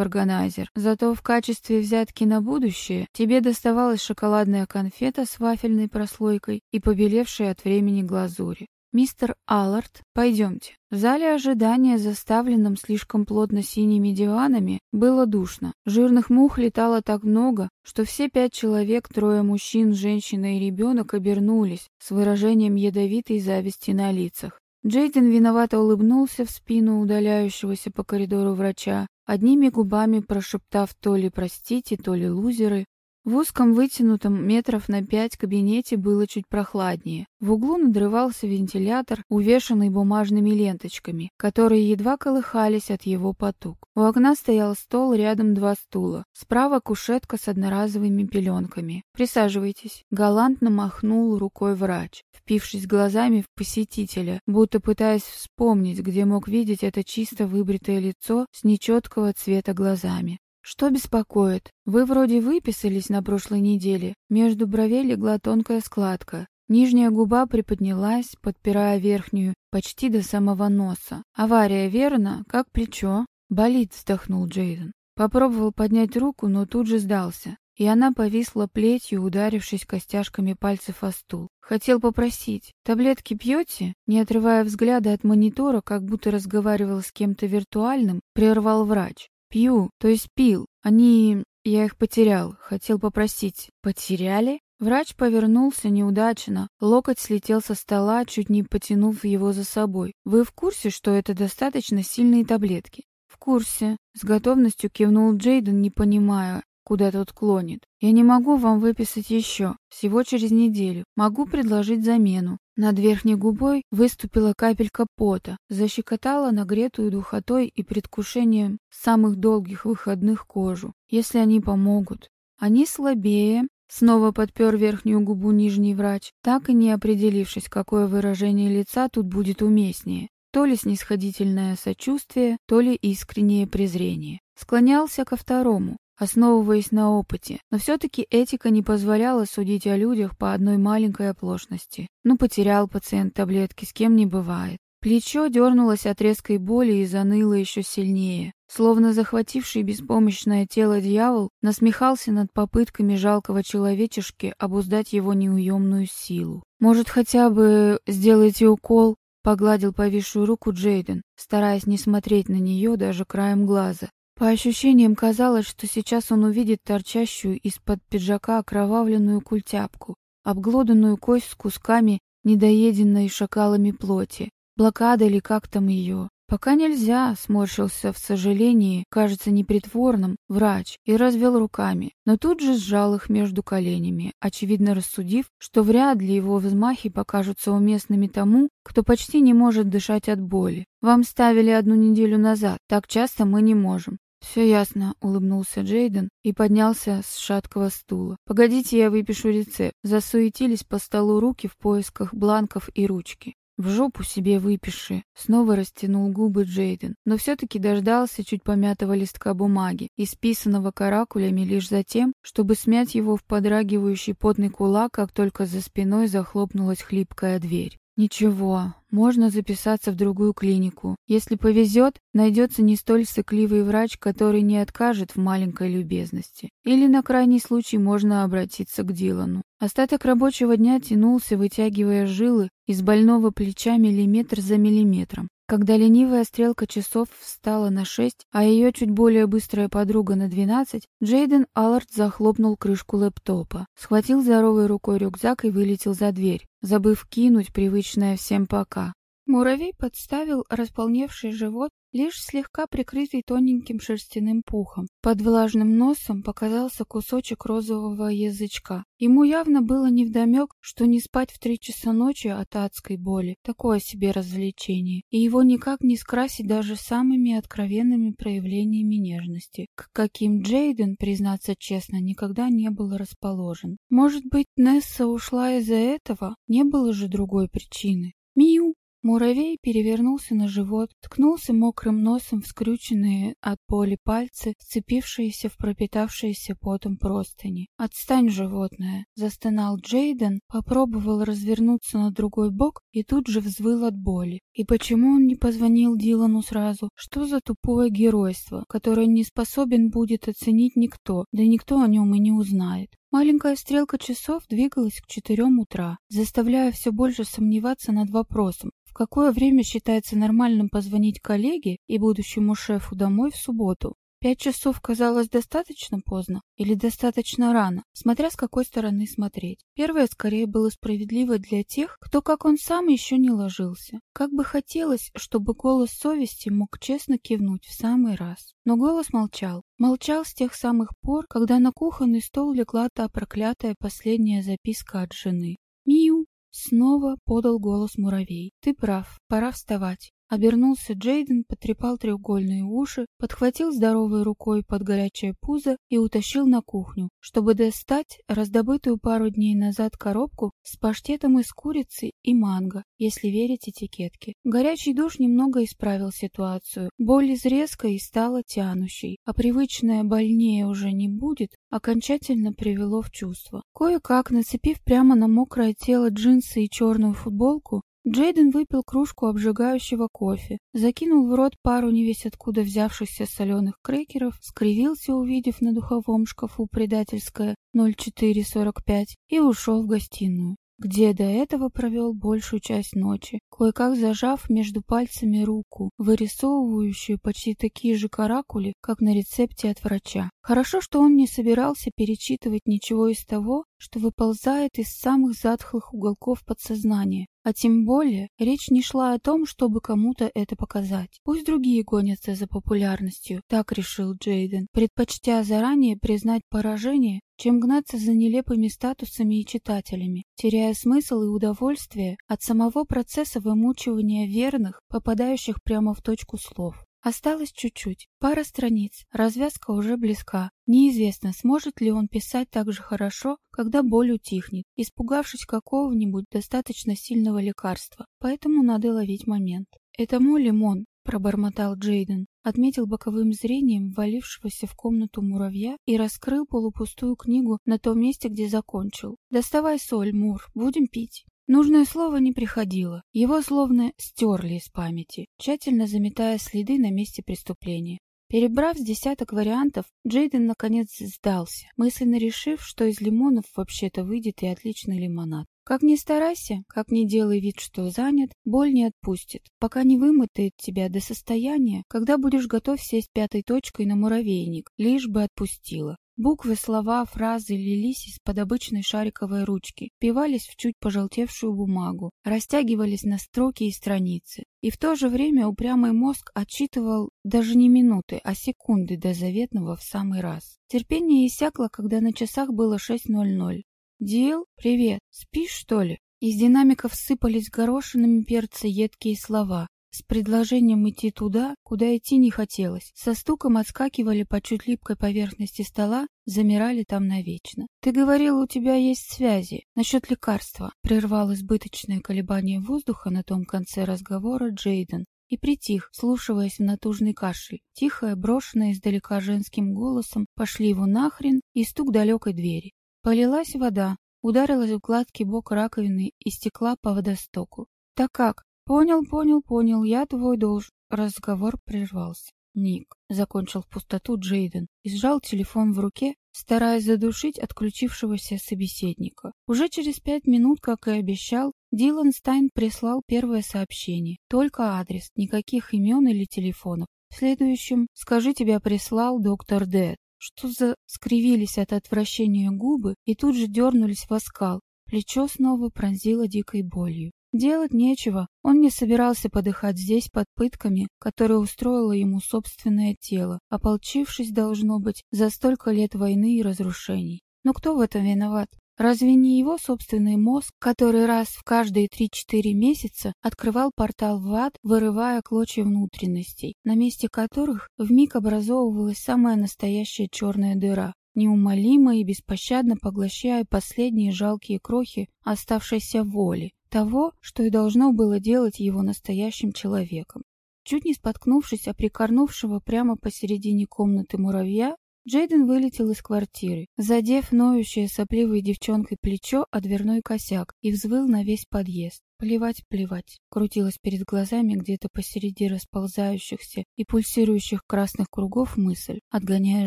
органайзер. Зато в качестве взятки на будущее тебе доставалась шоколадная конфета с вафельной прослойкой и побелевшей от времени глазури. «Мистер Аллард, пойдемте». В зале ожидания, заставленном слишком плотно синими диванами, было душно. Жирных мух летало так много, что все пять человек, трое мужчин, женщина и ребенок обернулись с выражением ядовитой зависти на лицах. Джейден виновато улыбнулся в спину удаляющегося по коридору врача, одними губами прошептав то ли «простите», то ли «лузеры», в узком вытянутом метров на пять кабинете было чуть прохладнее. В углу надрывался вентилятор, увешанный бумажными ленточками, которые едва колыхались от его потуг. У окна стоял стол, рядом два стула. Справа кушетка с одноразовыми пеленками. «Присаживайтесь». Галантно махнул рукой врач, впившись глазами в посетителя, будто пытаясь вспомнить, где мог видеть это чисто выбритое лицо с нечеткого цвета глазами. «Что беспокоит? Вы вроде выписались на прошлой неделе. Между бровей легла тонкая складка. Нижняя губа приподнялась, подпирая верхнюю, почти до самого носа. Авария, верно? Как плечо?» «Болит», — вздохнул Джейден. Попробовал поднять руку, но тут же сдался. И она повисла плетью, ударившись костяшками пальцев о стул. Хотел попросить. «Таблетки пьете?» Не отрывая взгляда от монитора, как будто разговаривал с кем-то виртуальным, прервал врач. Пью, то есть пил. Они... Я их потерял. Хотел попросить. Потеряли? Врач повернулся неудачно. Локоть слетел со стола, чуть не потянув его за собой. Вы в курсе, что это достаточно сильные таблетки? В курсе. С готовностью кивнул Джейден, не понимая, куда тот клонит. Я не могу вам выписать еще, всего через неделю. Могу предложить замену. Над верхней губой выступила капелька пота, защекотала нагретую духотой и предвкушением самых долгих выходных кожу. Если они помогут. Они слабее, Снова подпер верхнюю губу нижний врач, так и не определившись, какое выражение лица тут будет уместнее. То ли снисходительное сочувствие, то ли искреннее презрение. Склонялся ко второму, основываясь на опыте, но все-таки этика не позволяла судить о людях по одной маленькой оплошности. Ну, потерял пациент таблетки, с кем не бывает. Плечо дернулось от резкой боли и заныло еще сильнее. Словно захвативший беспомощное тело дьявол насмехался над попытками жалкого человечешки обуздать его неуемную силу. «Может, хотя бы сделайте укол?» — погладил повисшую руку Джейден, стараясь не смотреть на нее даже краем глаза. По ощущениям казалось, что сейчас он увидит торчащую из-под пиджака окровавленную культяпку, обглоданную кость с кусками недоеденной шакалами плоти. Блокада или как там ее? Пока нельзя, сморщился в сожалении, кажется непритворным, врач, и развел руками, но тут же сжал их между коленями, очевидно рассудив, что вряд ли его взмахи покажутся уместными тому, кто почти не может дышать от боли. Вам ставили одну неделю назад, так часто мы не можем. «Все ясно», — улыбнулся Джейден и поднялся с шаткого стула. «Погодите, я выпишу рецепт». Засуетились по столу руки в поисках бланков и ручки. «В жопу себе выпиши», — снова растянул губы Джейден, но все-таки дождался чуть помятого листка бумаги, исписанного каракулями лишь за тем, чтобы смять его в подрагивающий потный кулак, как только за спиной захлопнулась хлипкая дверь. Ничего, можно записаться в другую клинику. Если повезет, найдется не столь сыкливый врач, который не откажет в маленькой любезности. Или на крайний случай можно обратиться к Дилану. Остаток рабочего дня тянулся, вытягивая жилы из больного плеча миллиметр за миллиметром. Когда ленивая стрелка часов встала на шесть, а ее чуть более быстрая подруга на двенадцать, Джейден Аллард захлопнул крышку лэптопа, схватил здоровой рукой рюкзак и вылетел за дверь, забыв кинуть привычное всем пока. Муравей подставил располневший живот, лишь слегка прикрытый тоненьким шерстяным пухом. Под влажным носом показался кусочек розового язычка. Ему явно было невдомек, что не спать в три часа ночи от адской боли – такое себе развлечение, и его никак не скрасить даже самыми откровенными проявлениями нежности, к каким Джейден, признаться честно, никогда не был расположен. Может быть, Несса ушла из-за этого? Не было же другой причины. «Миу!» Муравей перевернулся на живот, ткнулся мокрым носом в скрюченные от боли пальцы, сцепившиеся в пропитавшиеся потом простыни. «Отстань, животное!» — застонал Джейден, попробовал развернуться на другой бок и тут же взвыл от боли. И почему он не позвонил Дилану сразу? Что за тупое геройство, которое не способен будет оценить никто, да никто о нем и не узнает? Маленькая стрелка часов двигалась к четырем утра, заставляя все больше сомневаться над вопросом, в какое время считается нормальным позвонить коллеге и будущему шефу домой в субботу? Пять часов казалось достаточно поздно или достаточно рано, смотря с какой стороны смотреть. Первое скорее было справедливо для тех, кто, как он сам, еще не ложился. Как бы хотелось, чтобы голос совести мог честно кивнуть в самый раз. Но голос молчал. Молчал с тех самых пор, когда на кухонный стол легла та проклятая последняя записка от жены. «Миу, Снова подал голос муравей. «Ты прав, пора вставать. Обернулся Джейден, потрепал треугольные уши, подхватил здоровой рукой под горячее пузо и утащил на кухню, чтобы достать раздобытую пару дней назад коробку с паштетом из курицы и манго, если верить этикетке. Горячий душ немного исправил ситуацию. Боль из резкой стала тянущей, а привычное больнее уже не будет, окончательно привело в чувство. Кое-как, нацепив прямо на мокрое тело джинсы и черную футболку, Джейден выпил кружку обжигающего кофе, закинул в рот пару невесть откуда взявшихся соленых крекеров, скривился, увидев на духовом шкафу предательское 0445 и ушел в гостиную где до этого провел большую часть ночи, кое-как зажав между пальцами руку, вырисовывающую почти такие же каракули, как на рецепте от врача. Хорошо, что он не собирался перечитывать ничего из того, что выползает из самых затхлых уголков подсознания, а тем более речь не шла о том, чтобы кому-то это показать. Пусть другие гонятся за популярностью, так решил Джейден, предпочтя заранее признать поражение, чем гнаться за нелепыми статусами и читателями, теряя смысл и удовольствие от самого процесса вымучивания верных, попадающих прямо в точку слов. Осталось чуть-чуть, пара страниц, развязка уже близка. Неизвестно, сможет ли он писать так же хорошо, когда боль утихнет, испугавшись какого-нибудь достаточно сильного лекарства. Поэтому надо ловить момент. «Это мой лимон», — пробормотал Джейден, отметил боковым зрением валившегося в комнату муравья и раскрыл полупустую книгу на том месте, где закончил. «Доставай соль, Мур, будем пить». Нужное слово не приходило. Его словно стерли из памяти, тщательно заметая следы на месте преступления. Перебрав с десяток вариантов, Джейден наконец сдался, мысленно решив, что из лимонов вообще-то выйдет и отличный лимонад. Как ни старайся, как ни делай вид, что занят, боль не отпустит, пока не вымотает тебя до состояния, когда будешь готов сесть пятой точкой на муравейник, лишь бы отпустила. Буквы, слова, фразы лились из-под обычной шариковой ручки, пивались в чуть пожелтевшую бумагу, растягивались на строки и страницы. И в то же время упрямый мозг отчитывал даже не минуты, а секунды до заветного в самый раз. Терпение иссякло, когда на часах было 6.00. «Дил, привет! Спишь, что ли?» Из динамиков сыпались горошинами перца едкие слова с предложением идти туда, куда идти не хотелось. Со стуком отскакивали по чуть липкой поверхности стола, замирали там навечно. «Ты говорил, у тебя есть связи. Насчет лекарства», — прервал избыточное колебание воздуха на том конце разговора Джейден и притих, слушаясь в натужный кашель. Тихое, брошенное издалека женским голосом «пошли его нахрен» и стук далекой двери. Полилась вода, ударилась в гладкий бок раковины и стекла по водостоку. «Так как?» «Понял, понял, понял, я твой должен...» Разговор прервался. «Ник», — закончил в пустоту Джейден и сжал телефон в руке, стараясь задушить отключившегося собеседника. Уже через пять минут, как и обещал, Дилан Стайн прислал первое сообщение. Только адрес, никаких имен или телефонов. В следующем «Скажи, тебя прислал доктор Дэд». Что за... Скривились от отвращения губы и тут же дернулись в оскал. Плечо снова пронзило дикой болью. Делать нечего, он не собирался подыхать здесь под пытками, которые устроило ему собственное тело, ополчившись, должно быть, за столько лет войны и разрушений. Но кто в этом виноват? Разве не его собственный мозг, который раз в каждые 3-4 месяца открывал портал в ад, вырывая клочья внутренностей, на месте которых вмиг образовывалась самая настоящая черная дыра, неумолимо и беспощадно поглощая последние жалкие крохи оставшейся воли, того, что и должно было делать его настоящим человеком. Чуть не споткнувшись о прикорнувшего прямо посередине комнаты муравья, Джейден вылетел из квартиры, задев ноющее сопливой девчонкой плечо о дверной косяк и взвыл на весь подъезд. Плевать, плевать. Крутилась перед глазами где-то посреди расползающихся и пульсирующих красных кругов мысль, отгоняя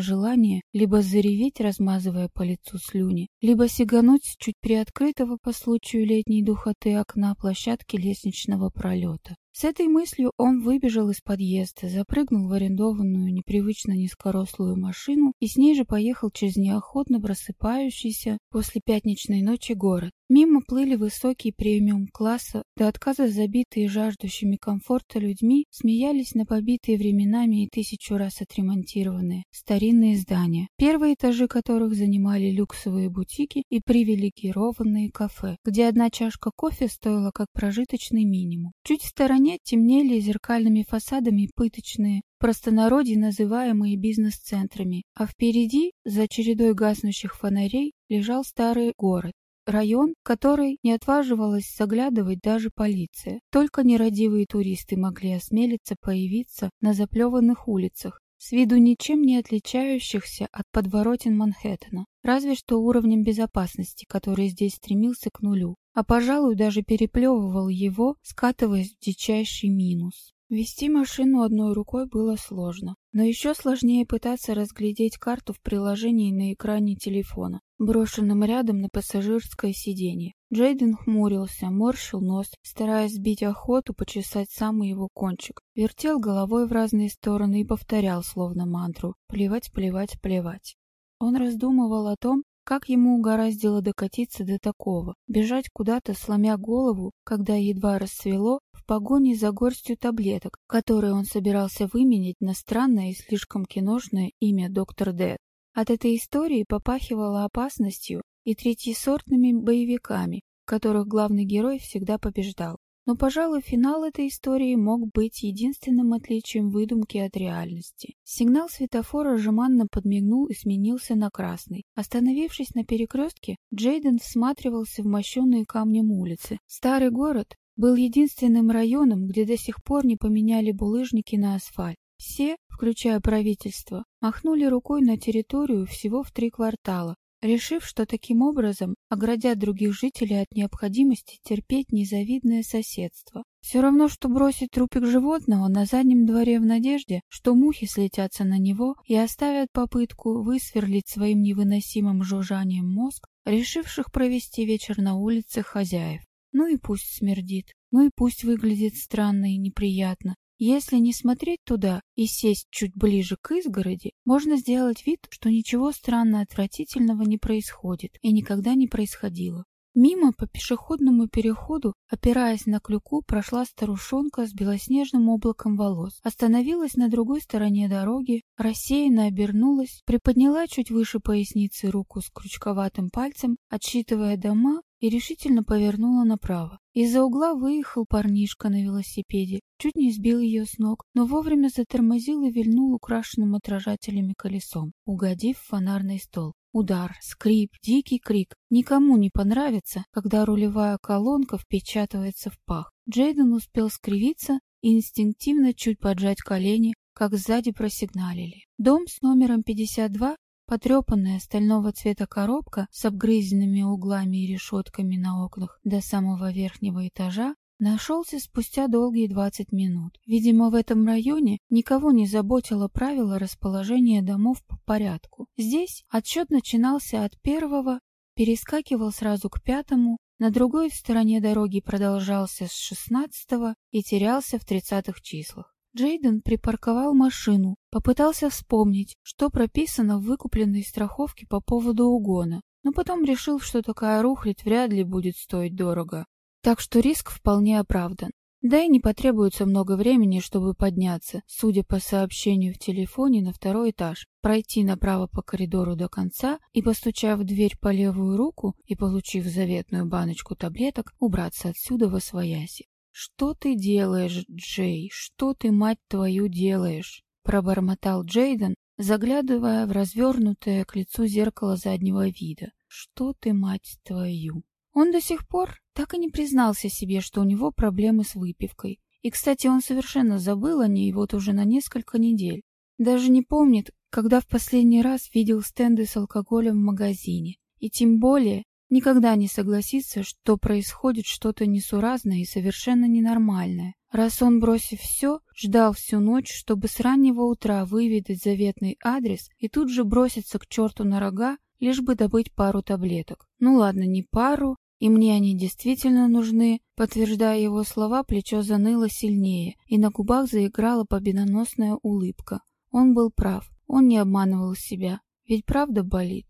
желание либо зареветь, размазывая по лицу слюни, либо сигануть чуть приоткрытого по случаю летней духоты окна площадки лестничного пролета. С этой мыслью он выбежал из подъезда, запрыгнул в арендованную непривычно низкорослую машину и с ней же поехал через неохотно просыпающийся после пятничной ночи город. Мимо плыли высокие премиум-класса, до отказа забитые жаждущими комфорта людьми, смеялись на побитые временами и тысячу раз отремонтированные старинные здания, первые этажи которых занимали люксовые бутики и привилегированные кафе, где одна чашка кофе стоила как прожиточный минимум. Чуть в стороне темнели зеркальными фасадами пыточные простонародье называемые бизнес-центрами, а впереди, за чередой гаснущих фонарей, лежал старый город, Район, который не отваживалась заглядывать даже полиция. Только нерадивые туристы могли осмелиться появиться на заплеванных улицах, с виду ничем не отличающихся от подворотен Манхэттена, разве что уровнем безопасности, который здесь стремился к нулю, а, пожалуй, даже переплевывал его, скатываясь в дичайший минус. Вести машину одной рукой было сложно, но еще сложнее пытаться разглядеть карту в приложении на экране телефона, брошенном рядом на пассажирское сиденье. Джейден хмурился, морщил нос, стараясь сбить охоту почесать самый его кончик, вертел головой в разные стороны и повторял словно мантру «плевать, плевать, плевать». Он раздумывал о том, как ему угораздило докатиться до такого, бежать куда-то, сломя голову, когда едва рассвело, в погоне за горстью таблеток, которые он собирался выменить на странное и слишком киношное имя доктор Дэд. От этой истории попахивало опасностью и третьесортными боевиками, которых главный герой всегда побеждал. Но, пожалуй, финал этой истории мог быть единственным отличием выдумки от реальности. Сигнал светофора жеманно подмигнул и сменился на красный. Остановившись на перекрестке, Джейден всматривался в мощенные камнем улицы. Старый город был единственным районом, где до сих пор не поменяли булыжники на асфальт. Все, включая правительство, махнули рукой на территорию всего в три квартала, решив, что таким образом оградят других жителей от необходимости терпеть незавидное соседство. Все равно, что бросить трупик животного на заднем дворе в надежде, что мухи слетятся на него и оставят попытку высверлить своим невыносимым жужжанием мозг, решивших провести вечер на улице хозяев. Ну и пусть смердит, ну и пусть выглядит странно и неприятно. Если не смотреть туда и сесть чуть ближе к изгороди, можно сделать вид, что ничего странно отвратительного не происходит и никогда не происходило. Мимо по пешеходному переходу, опираясь на клюку, прошла старушонка с белоснежным облаком волос, остановилась на другой стороне дороги, рассеянно обернулась, приподняла чуть выше поясницы руку с крючковатым пальцем, отсчитывая дома и решительно повернула направо. Из-за угла выехал парнишка на велосипеде, чуть не сбил ее с ног, но вовремя затормозил и вильнул украшенным отражателями колесом, угодив в фонарный стол. Удар, скрип, дикий крик. Никому не понравится, когда рулевая колонка впечатывается в пах. Джейден успел скривиться и инстинктивно чуть поджать колени, как сзади просигналили. Дом с номером 52 Потрепанная стального цвета коробка с обгрызенными углами и решетками на окнах до самого верхнего этажа нашелся спустя долгие 20 минут. Видимо, в этом районе никого не заботило правило расположения домов по порядку. Здесь отсчет начинался от первого, перескакивал сразу к пятому, на другой стороне дороги продолжался с шестнадцатого и терялся в тридцатых числах. Джейден припарковал машину, попытался вспомнить, что прописано в выкупленной страховке по поводу угона, но потом решил, что такая рухлядь вряд ли будет стоить дорого. Так что риск вполне оправдан. Да и не потребуется много времени, чтобы подняться, судя по сообщению в телефоне на второй этаж, пройти направо по коридору до конца и, постучав в дверь по левую руку и получив заветную баночку таблеток, убраться отсюда во свояси. «Что ты делаешь, Джей? Что ты, мать твою, делаешь?» пробормотал Джейден, заглядывая в развернутое к лицу зеркало заднего вида. «Что ты, мать твою?» Он до сих пор так и не признался себе, что у него проблемы с выпивкой. И, кстати, он совершенно забыл о ней вот уже на несколько недель. Даже не помнит, когда в последний раз видел стенды с алкоголем в магазине. И тем более никогда не согласится, что происходит что-то несуразное и совершенно ненормальное. Раз он, бросив все, ждал всю ночь, чтобы с раннего утра выведать заветный адрес и тут же броситься к черту на рога, лишь бы добыть пару таблеток. Ну ладно, не пару, и мне они действительно нужны. Подтверждая его слова, плечо заныло сильнее, и на губах заиграла победоносная улыбка. Он был прав, он не обманывал себя, ведь правда болит.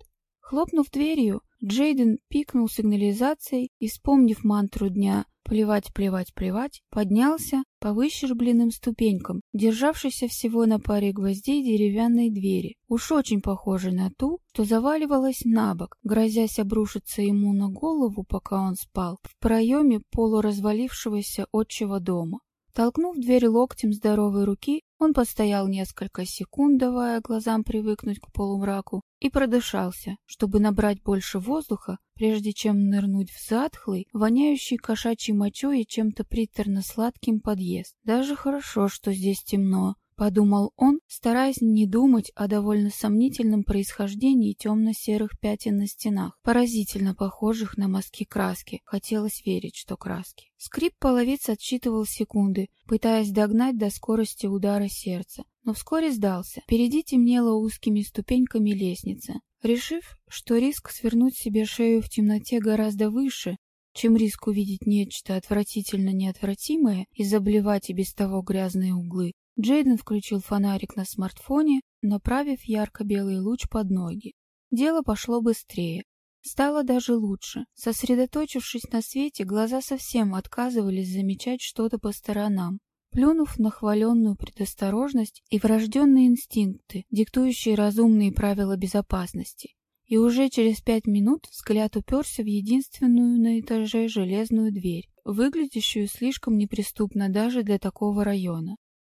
Хлопнув дверью, Джейден пикнул сигнализацией и, вспомнив мантру дня Плевать, плевать, плевать, поднялся по выщербленным ступенькам, державшейся всего на паре гвоздей деревянной двери, уж очень похожей на ту, что заваливалась на бок, грозясь обрушиться ему на голову, пока он спал, в проеме полуразвалившегося отчего дома. Толкнув дверь локтем здоровой руки, он постоял несколько секунд, давая глазам привыкнуть к полумраку, и продышался, чтобы набрать больше воздуха, прежде чем нырнуть в затхлый, воняющий кошачьей мочой и чем-то приторно-сладким подъезд. Даже хорошо, что здесь темно, — подумал он, стараясь не думать о довольно сомнительном происхождении темно-серых пятен на стенах, поразительно похожих на мазки краски. Хотелось верить, что краски. Скрип половиц отсчитывал секунды, пытаясь догнать до скорости удара сердца, но вскоре сдался. Впереди темнела узкими ступеньками лестница. Решив, что риск свернуть себе шею в темноте гораздо выше, чем риск увидеть нечто отвратительно неотвратимое и заблевать и без того грязные углы, Джейден включил фонарик на смартфоне, направив ярко-белый луч под ноги. Дело пошло быстрее. Стало даже лучше. Сосредоточившись на свете, глаза совсем отказывались замечать что-то по сторонам. Плюнув на хваленную предосторожность и врожденные инстинкты, диктующие разумные правила безопасности, и уже через пять минут взгляд уперся в единственную на этаже железную дверь, выглядящую слишком неприступно даже для такого района.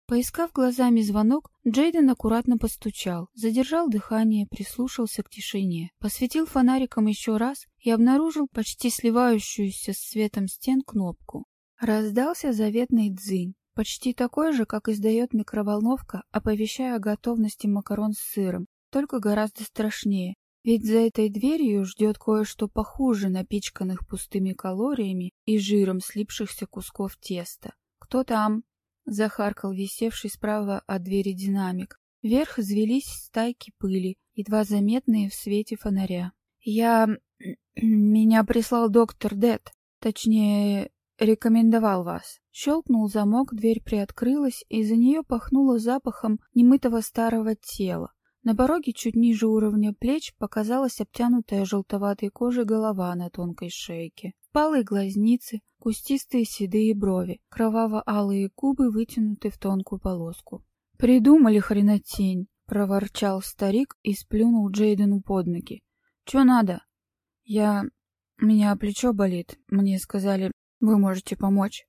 Поискав глазами звонок, Джейден аккуратно постучал, задержал дыхание, прислушался к тишине, посветил фонариком еще раз и обнаружил почти сливающуюся с светом стен кнопку. Раздался заветный дзынь, почти такой же, как издает микроволновка, оповещая о готовности макарон с сыром, только гораздо страшнее, ведь за этой дверью ждет кое-что похуже напичканных пустыми калориями и жиром слипшихся кусков теста. «Кто там?» Захаркал висевший справа от двери динамик. Вверх извелись стайки пыли, едва заметные в свете фонаря. «Я... меня прислал доктор Дед. Точнее, рекомендовал вас». Щелкнул замок, дверь приоткрылась, и за нее пахнуло запахом немытого старого тела. На пороге чуть ниже уровня плеч показалась обтянутая желтоватой кожей голова на тонкой шейке. Палые глазницы, кустистые седые брови, кроваво-алые губы вытянуты в тонкую полоску. «Придумали хренотень!» — проворчал старик и сплюнул Джейдену под ноги. «Чё надо?» «Я... меня плечо болит. Мне сказали, вы можете помочь».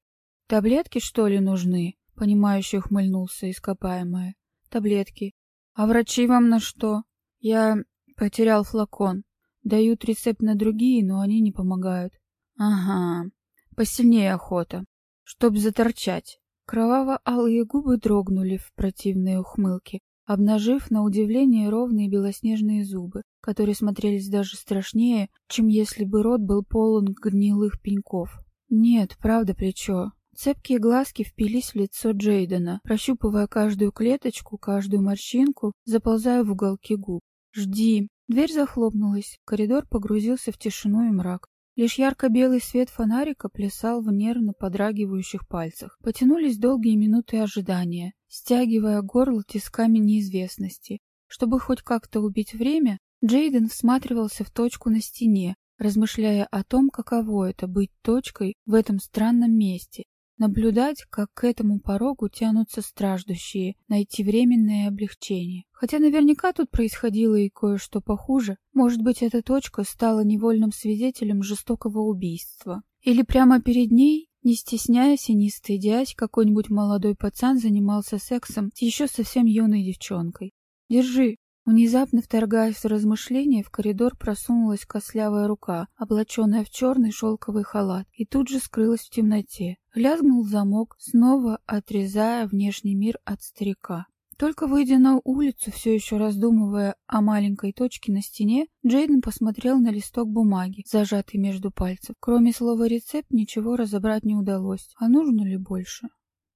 «Таблетки, что ли, нужны?» — понимающе ухмыльнулся ископаемое. «Таблетки. А врачи вам на что?» «Я потерял флакон. Дают рецепт на другие, но они не помогают». Ага, посильнее охота, чтоб заторчать. Кроваво-алые губы дрогнули в противной ухмылке, обнажив на удивление ровные белоснежные зубы, которые смотрелись даже страшнее, чем если бы рот был полон гнилых пеньков. Нет, правда, плечо. Цепкие глазки впились в лицо Джейдена, прощупывая каждую клеточку, каждую морщинку, заползая в уголки губ. «Жди!» Дверь захлопнулась, коридор погрузился в тишину и мрак. Лишь ярко-белый свет фонарика плясал в нервно подрагивающих пальцах. Потянулись долгие минуты ожидания, стягивая горло тисками неизвестности. Чтобы хоть как-то убить время, Джейден всматривался в точку на стене, размышляя о том, каково это быть точкой в этом странном месте, наблюдать, как к этому порогу тянутся страждущие, найти временное облегчение. Хотя наверняка тут происходило и кое-что похуже. Может быть, эта точка стала невольным свидетелем жестокого убийства. Или прямо перед ней, не стесняясь и не стыдясь, какой-нибудь молодой пацан занимался сексом с еще совсем юной девчонкой. «Держи», Внезапно вторгаясь в размышления, в коридор просунулась кослявая рука, облаченная в черный шелковый халат, и тут же скрылась в темноте. Лязгнул замок, снова отрезая внешний мир от старика. Только выйдя на улицу, все еще раздумывая о маленькой точке на стене, Джейден посмотрел на листок бумаги, зажатый между пальцев. Кроме слова «рецепт» ничего разобрать не удалось. А нужно ли больше?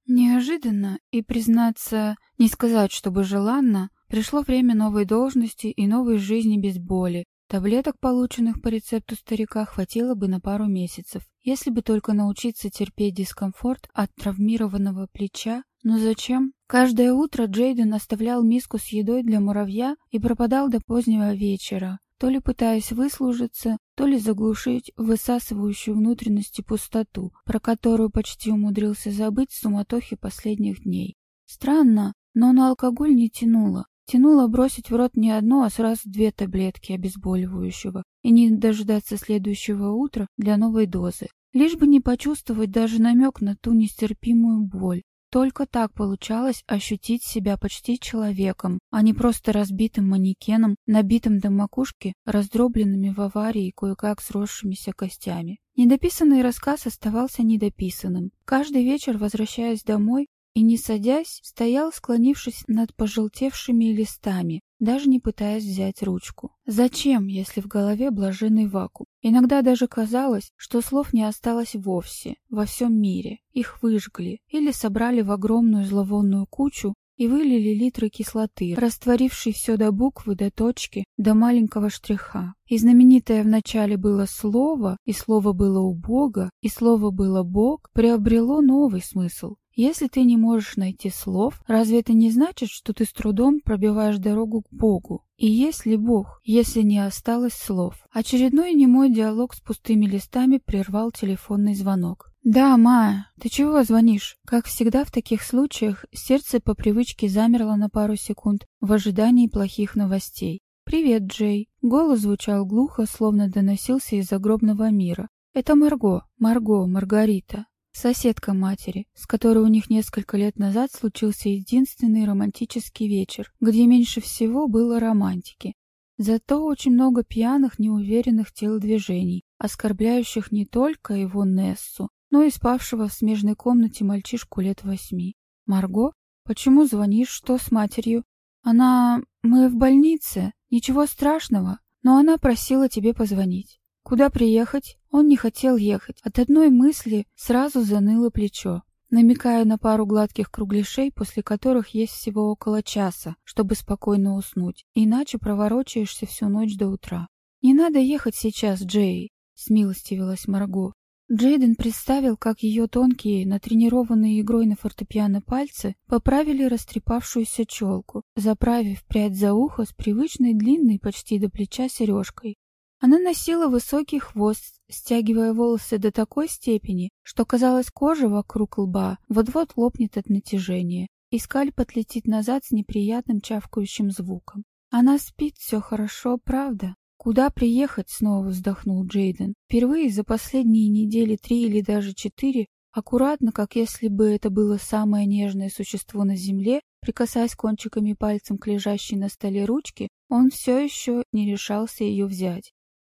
Неожиданно и, признаться, не сказать, чтобы желанно, Пришло время новой должности и новой жизни без боли. Таблеток, полученных по рецепту старика, хватило бы на пару месяцев, если бы только научиться терпеть дискомфорт от травмированного плеча. Но зачем? Каждое утро Джейден оставлял миску с едой для муравья и пропадал до позднего вечера, то ли пытаясь выслужиться, то ли заглушить высасывающую внутренности пустоту, про которую почти умудрился забыть в суматохе последних дней. Странно, но на алкоголь не тянуло. Тянуло бросить в рот не одну, а сразу две таблетки обезболивающего и не дождаться следующего утра для новой дозы. Лишь бы не почувствовать даже намек на ту нестерпимую боль. Только так получалось ощутить себя почти человеком, а не просто разбитым манекеном, набитым до макушки, раздробленными в аварии кое-как сросшимися костями. Недописанный рассказ оставался недописанным. Каждый вечер, возвращаясь домой, и, не садясь, стоял, склонившись над пожелтевшими листами, даже не пытаясь взять ручку. Зачем, если в голове блаженный вакуум? Иногда даже казалось, что слов не осталось вовсе, во всем мире. Их выжгли или собрали в огромную зловонную кучу и вылили литры кислоты, растворившей все до буквы, до точки, до маленького штриха. И знаменитое вначале было слово, и слово было у Бога, и слово было Бог, приобрело новый смысл. Если ты не можешь найти слов, разве это не значит, что ты с трудом пробиваешь дорогу к Богу? И есть ли Бог, если не осталось слов? Очередной немой диалог с пустыми листами прервал телефонный звонок. «Да, Ма, ты чего звонишь?» Как всегда в таких случаях, сердце по привычке замерло на пару секунд в ожидании плохих новостей. «Привет, Джей». Голос звучал глухо, словно доносился из загробного мира. «Это Марго, Марго, Маргарита. Соседка матери, с которой у них несколько лет назад случился единственный романтический вечер, где меньше всего было романтики. Зато очень много пьяных, неуверенных телодвижений, оскорбляющих не только его Нессу, но и спавшего в смежной комнате мальчишку лет восьми. «Марго, почему звонишь? Что с матерью?» «Она... мы в больнице. Ничего страшного, но она просила тебе позвонить». Куда приехать? Он не хотел ехать. От одной мысли сразу заныло плечо, намекая на пару гладких кругляшей, после которых есть всего около часа, чтобы спокойно уснуть, иначе проворочаешься всю ночь до утра. «Не надо ехать сейчас, Джей», — смилостивилась Марго. Джейден представил, как ее тонкие, натренированные игрой на фортепиано пальцы поправили растрепавшуюся челку, заправив прядь за ухо с привычной длинной почти до плеча сережкой. Она носила высокий хвост, стягивая волосы до такой степени, что казалось, кожа вокруг лба вот-вот лопнет от натяжения, и скальп отлетит назад с неприятным чавкающим звуком. Она спит, все хорошо, правда? Куда приехать? Снова вздохнул Джейден. Впервые за последние недели три или даже четыре Аккуратно, как если бы это было самое нежное существо на земле, прикасаясь кончиками пальцем к лежащей на столе ручке, он все еще не решался ее взять.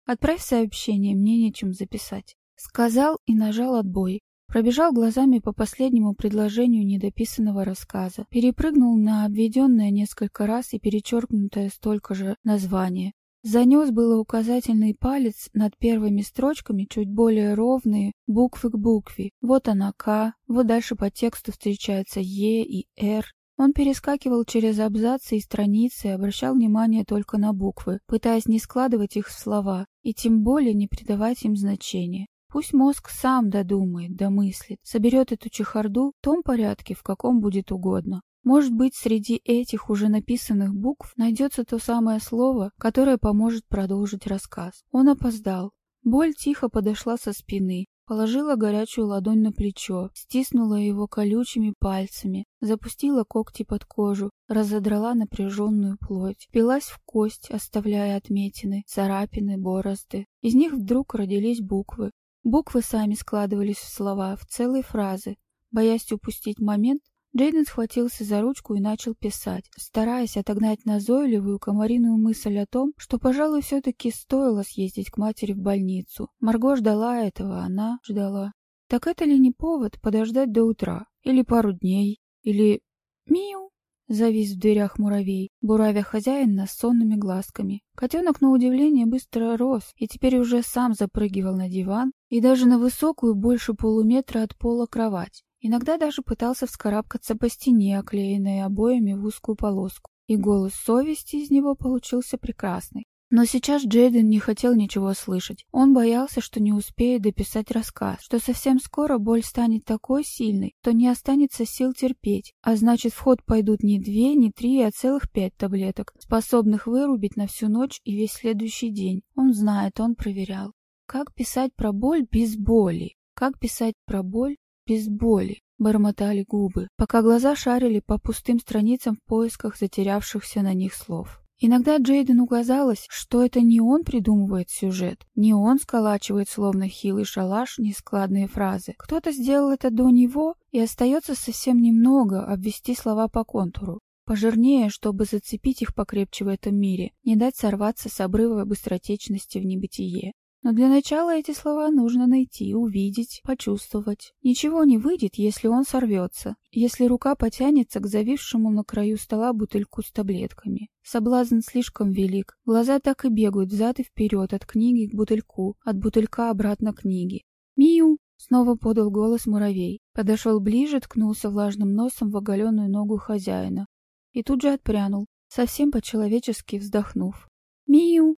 Отправь сообщение, мне нечем записать. Сказал и нажал отбой. Пробежал глазами по последнему предложению недописанного рассказа, перепрыгнул на обведенное несколько раз и перечеркнутое столько же название. Занес было указательный палец над первыми строчками, чуть более ровные, буквы к букве. Вот она К, вот дальше по тексту встречаются Е и Р, он перескакивал через абзацы и страницы и обращал внимание только на буквы, пытаясь не складывать их в слова и тем более не придавать им значения. Пусть мозг сам додумает, домыслит, соберет эту чехарду в том порядке, в каком будет угодно. Может быть, среди этих уже написанных букв найдется то самое слово, которое поможет продолжить рассказ. Он опоздал. Боль тихо подошла со спины, положила горячую ладонь на плечо, стиснула его колючими пальцами, запустила когти под кожу, разодрала напряженную плоть, пилась в кость, оставляя отметины, царапины, борозды. Из них вдруг родились буквы. Буквы сами складывались в слова, в целые фразы. Боясь упустить момент, Джейден схватился за ручку и начал писать, стараясь отогнать назойливую комариную мысль о том, что, пожалуй, все-таки стоило съездить к матери в больницу. Марго ждала этого, она ждала. Так это ли не повод подождать до утра? Или пару дней? Или... Миу! Завис в дверях муравей, буравя хозяина с сонными глазками. Котенок, на удивление, быстро рос и теперь уже сам запрыгивал на диван и даже на высокую, больше полуметра от пола кровать. Иногда даже пытался вскарабкаться по стене, оклеенной обоями в узкую полоску. И голос совести из него получился прекрасный. Но сейчас Джейден не хотел ничего слышать. Он боялся, что не успеет дописать рассказ, что совсем скоро боль станет такой сильной, что не останется сил терпеть, а значит в ход пойдут не две, не три, а целых пять таблеток, способных вырубить на всю ночь и весь следующий день. Он знает, он проверял. Как писать про боль без боли? Как писать про боль без боли, бормотали губы, пока глаза шарили по пустым страницам в поисках затерявшихся на них слов. Иногда Джейдену казалось, что это не он придумывает сюжет, не он сколачивает словно хилый шалаш нескладные фразы. Кто-то сделал это до него, и остается совсем немного обвести слова по контуру. Пожирнее, чтобы зацепить их покрепче в этом мире, не дать сорваться с обрыва быстротечности в небытие. Но для начала эти слова нужно найти, увидеть, почувствовать. Ничего не выйдет, если он сорвется, если рука потянется к зависшему на краю стола бутыльку с таблетками. Соблазн слишком велик, глаза так и бегают взад и вперед от книги к бутыльку, от бутылька обратно к книге. «Миу!» — снова подал голос муравей. Подошел ближе, ткнулся влажным носом в оголенную ногу хозяина. И тут же отпрянул, совсем по-человечески вздохнув. «Миу!»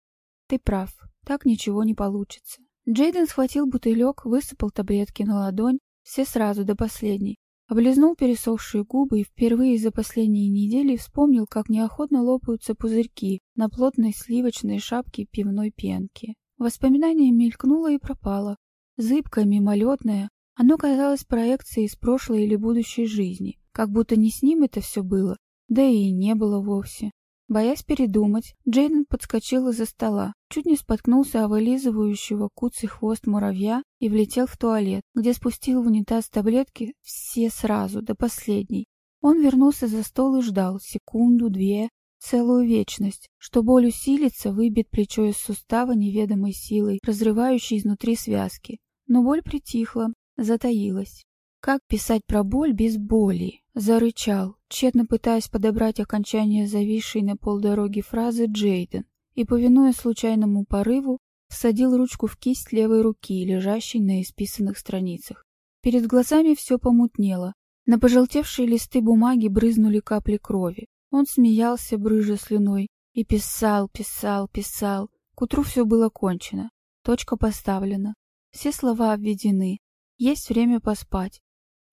«Ты прав. Так ничего не получится. Джейден схватил бутылек, высыпал таблетки на ладонь, все сразу до последней. Облизнул пересохшие губы и впервые за последние недели вспомнил, как неохотно лопаются пузырьки на плотной сливочной шапке пивной пенки. Воспоминание мелькнуло и пропало. Зыбкое, мимолетное, оно казалось проекцией из прошлой или будущей жизни, как будто не с ним это все было, да и не было вовсе. Боясь передумать, Джейден подскочил из-за стола, чуть не споткнулся о вылизывающего куцый хвост муравья и влетел в туалет, где спустил в унитаз таблетки все сразу, до последней. Он вернулся за стол и ждал секунду, две, целую вечность, что боль усилится, выбьет плечо из сустава неведомой силой, разрывающей изнутри связки. Но боль притихла, затаилась. Как писать про боль без боли? Зарычал, тщетно пытаясь подобрать окончание зависшей на полдороги фразы Джейден, и, повинуясь случайному порыву, всадил ручку в кисть левой руки, лежащей на исписанных страницах. Перед глазами все помутнело. На пожелтевшие листы бумаги брызнули капли крови. Он смеялся, брыжа слюной, и писал, писал, писал. К утру все было кончено. Точка поставлена. Все слова обведены. Есть время поспать.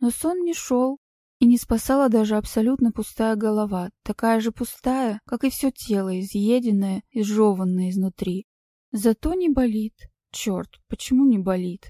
Но сон не шел, и не спасала даже абсолютно пустая голова, такая же пустая, как и все тело, изъеденное, изжеванное изнутри. Зато не болит. Черт, почему не болит?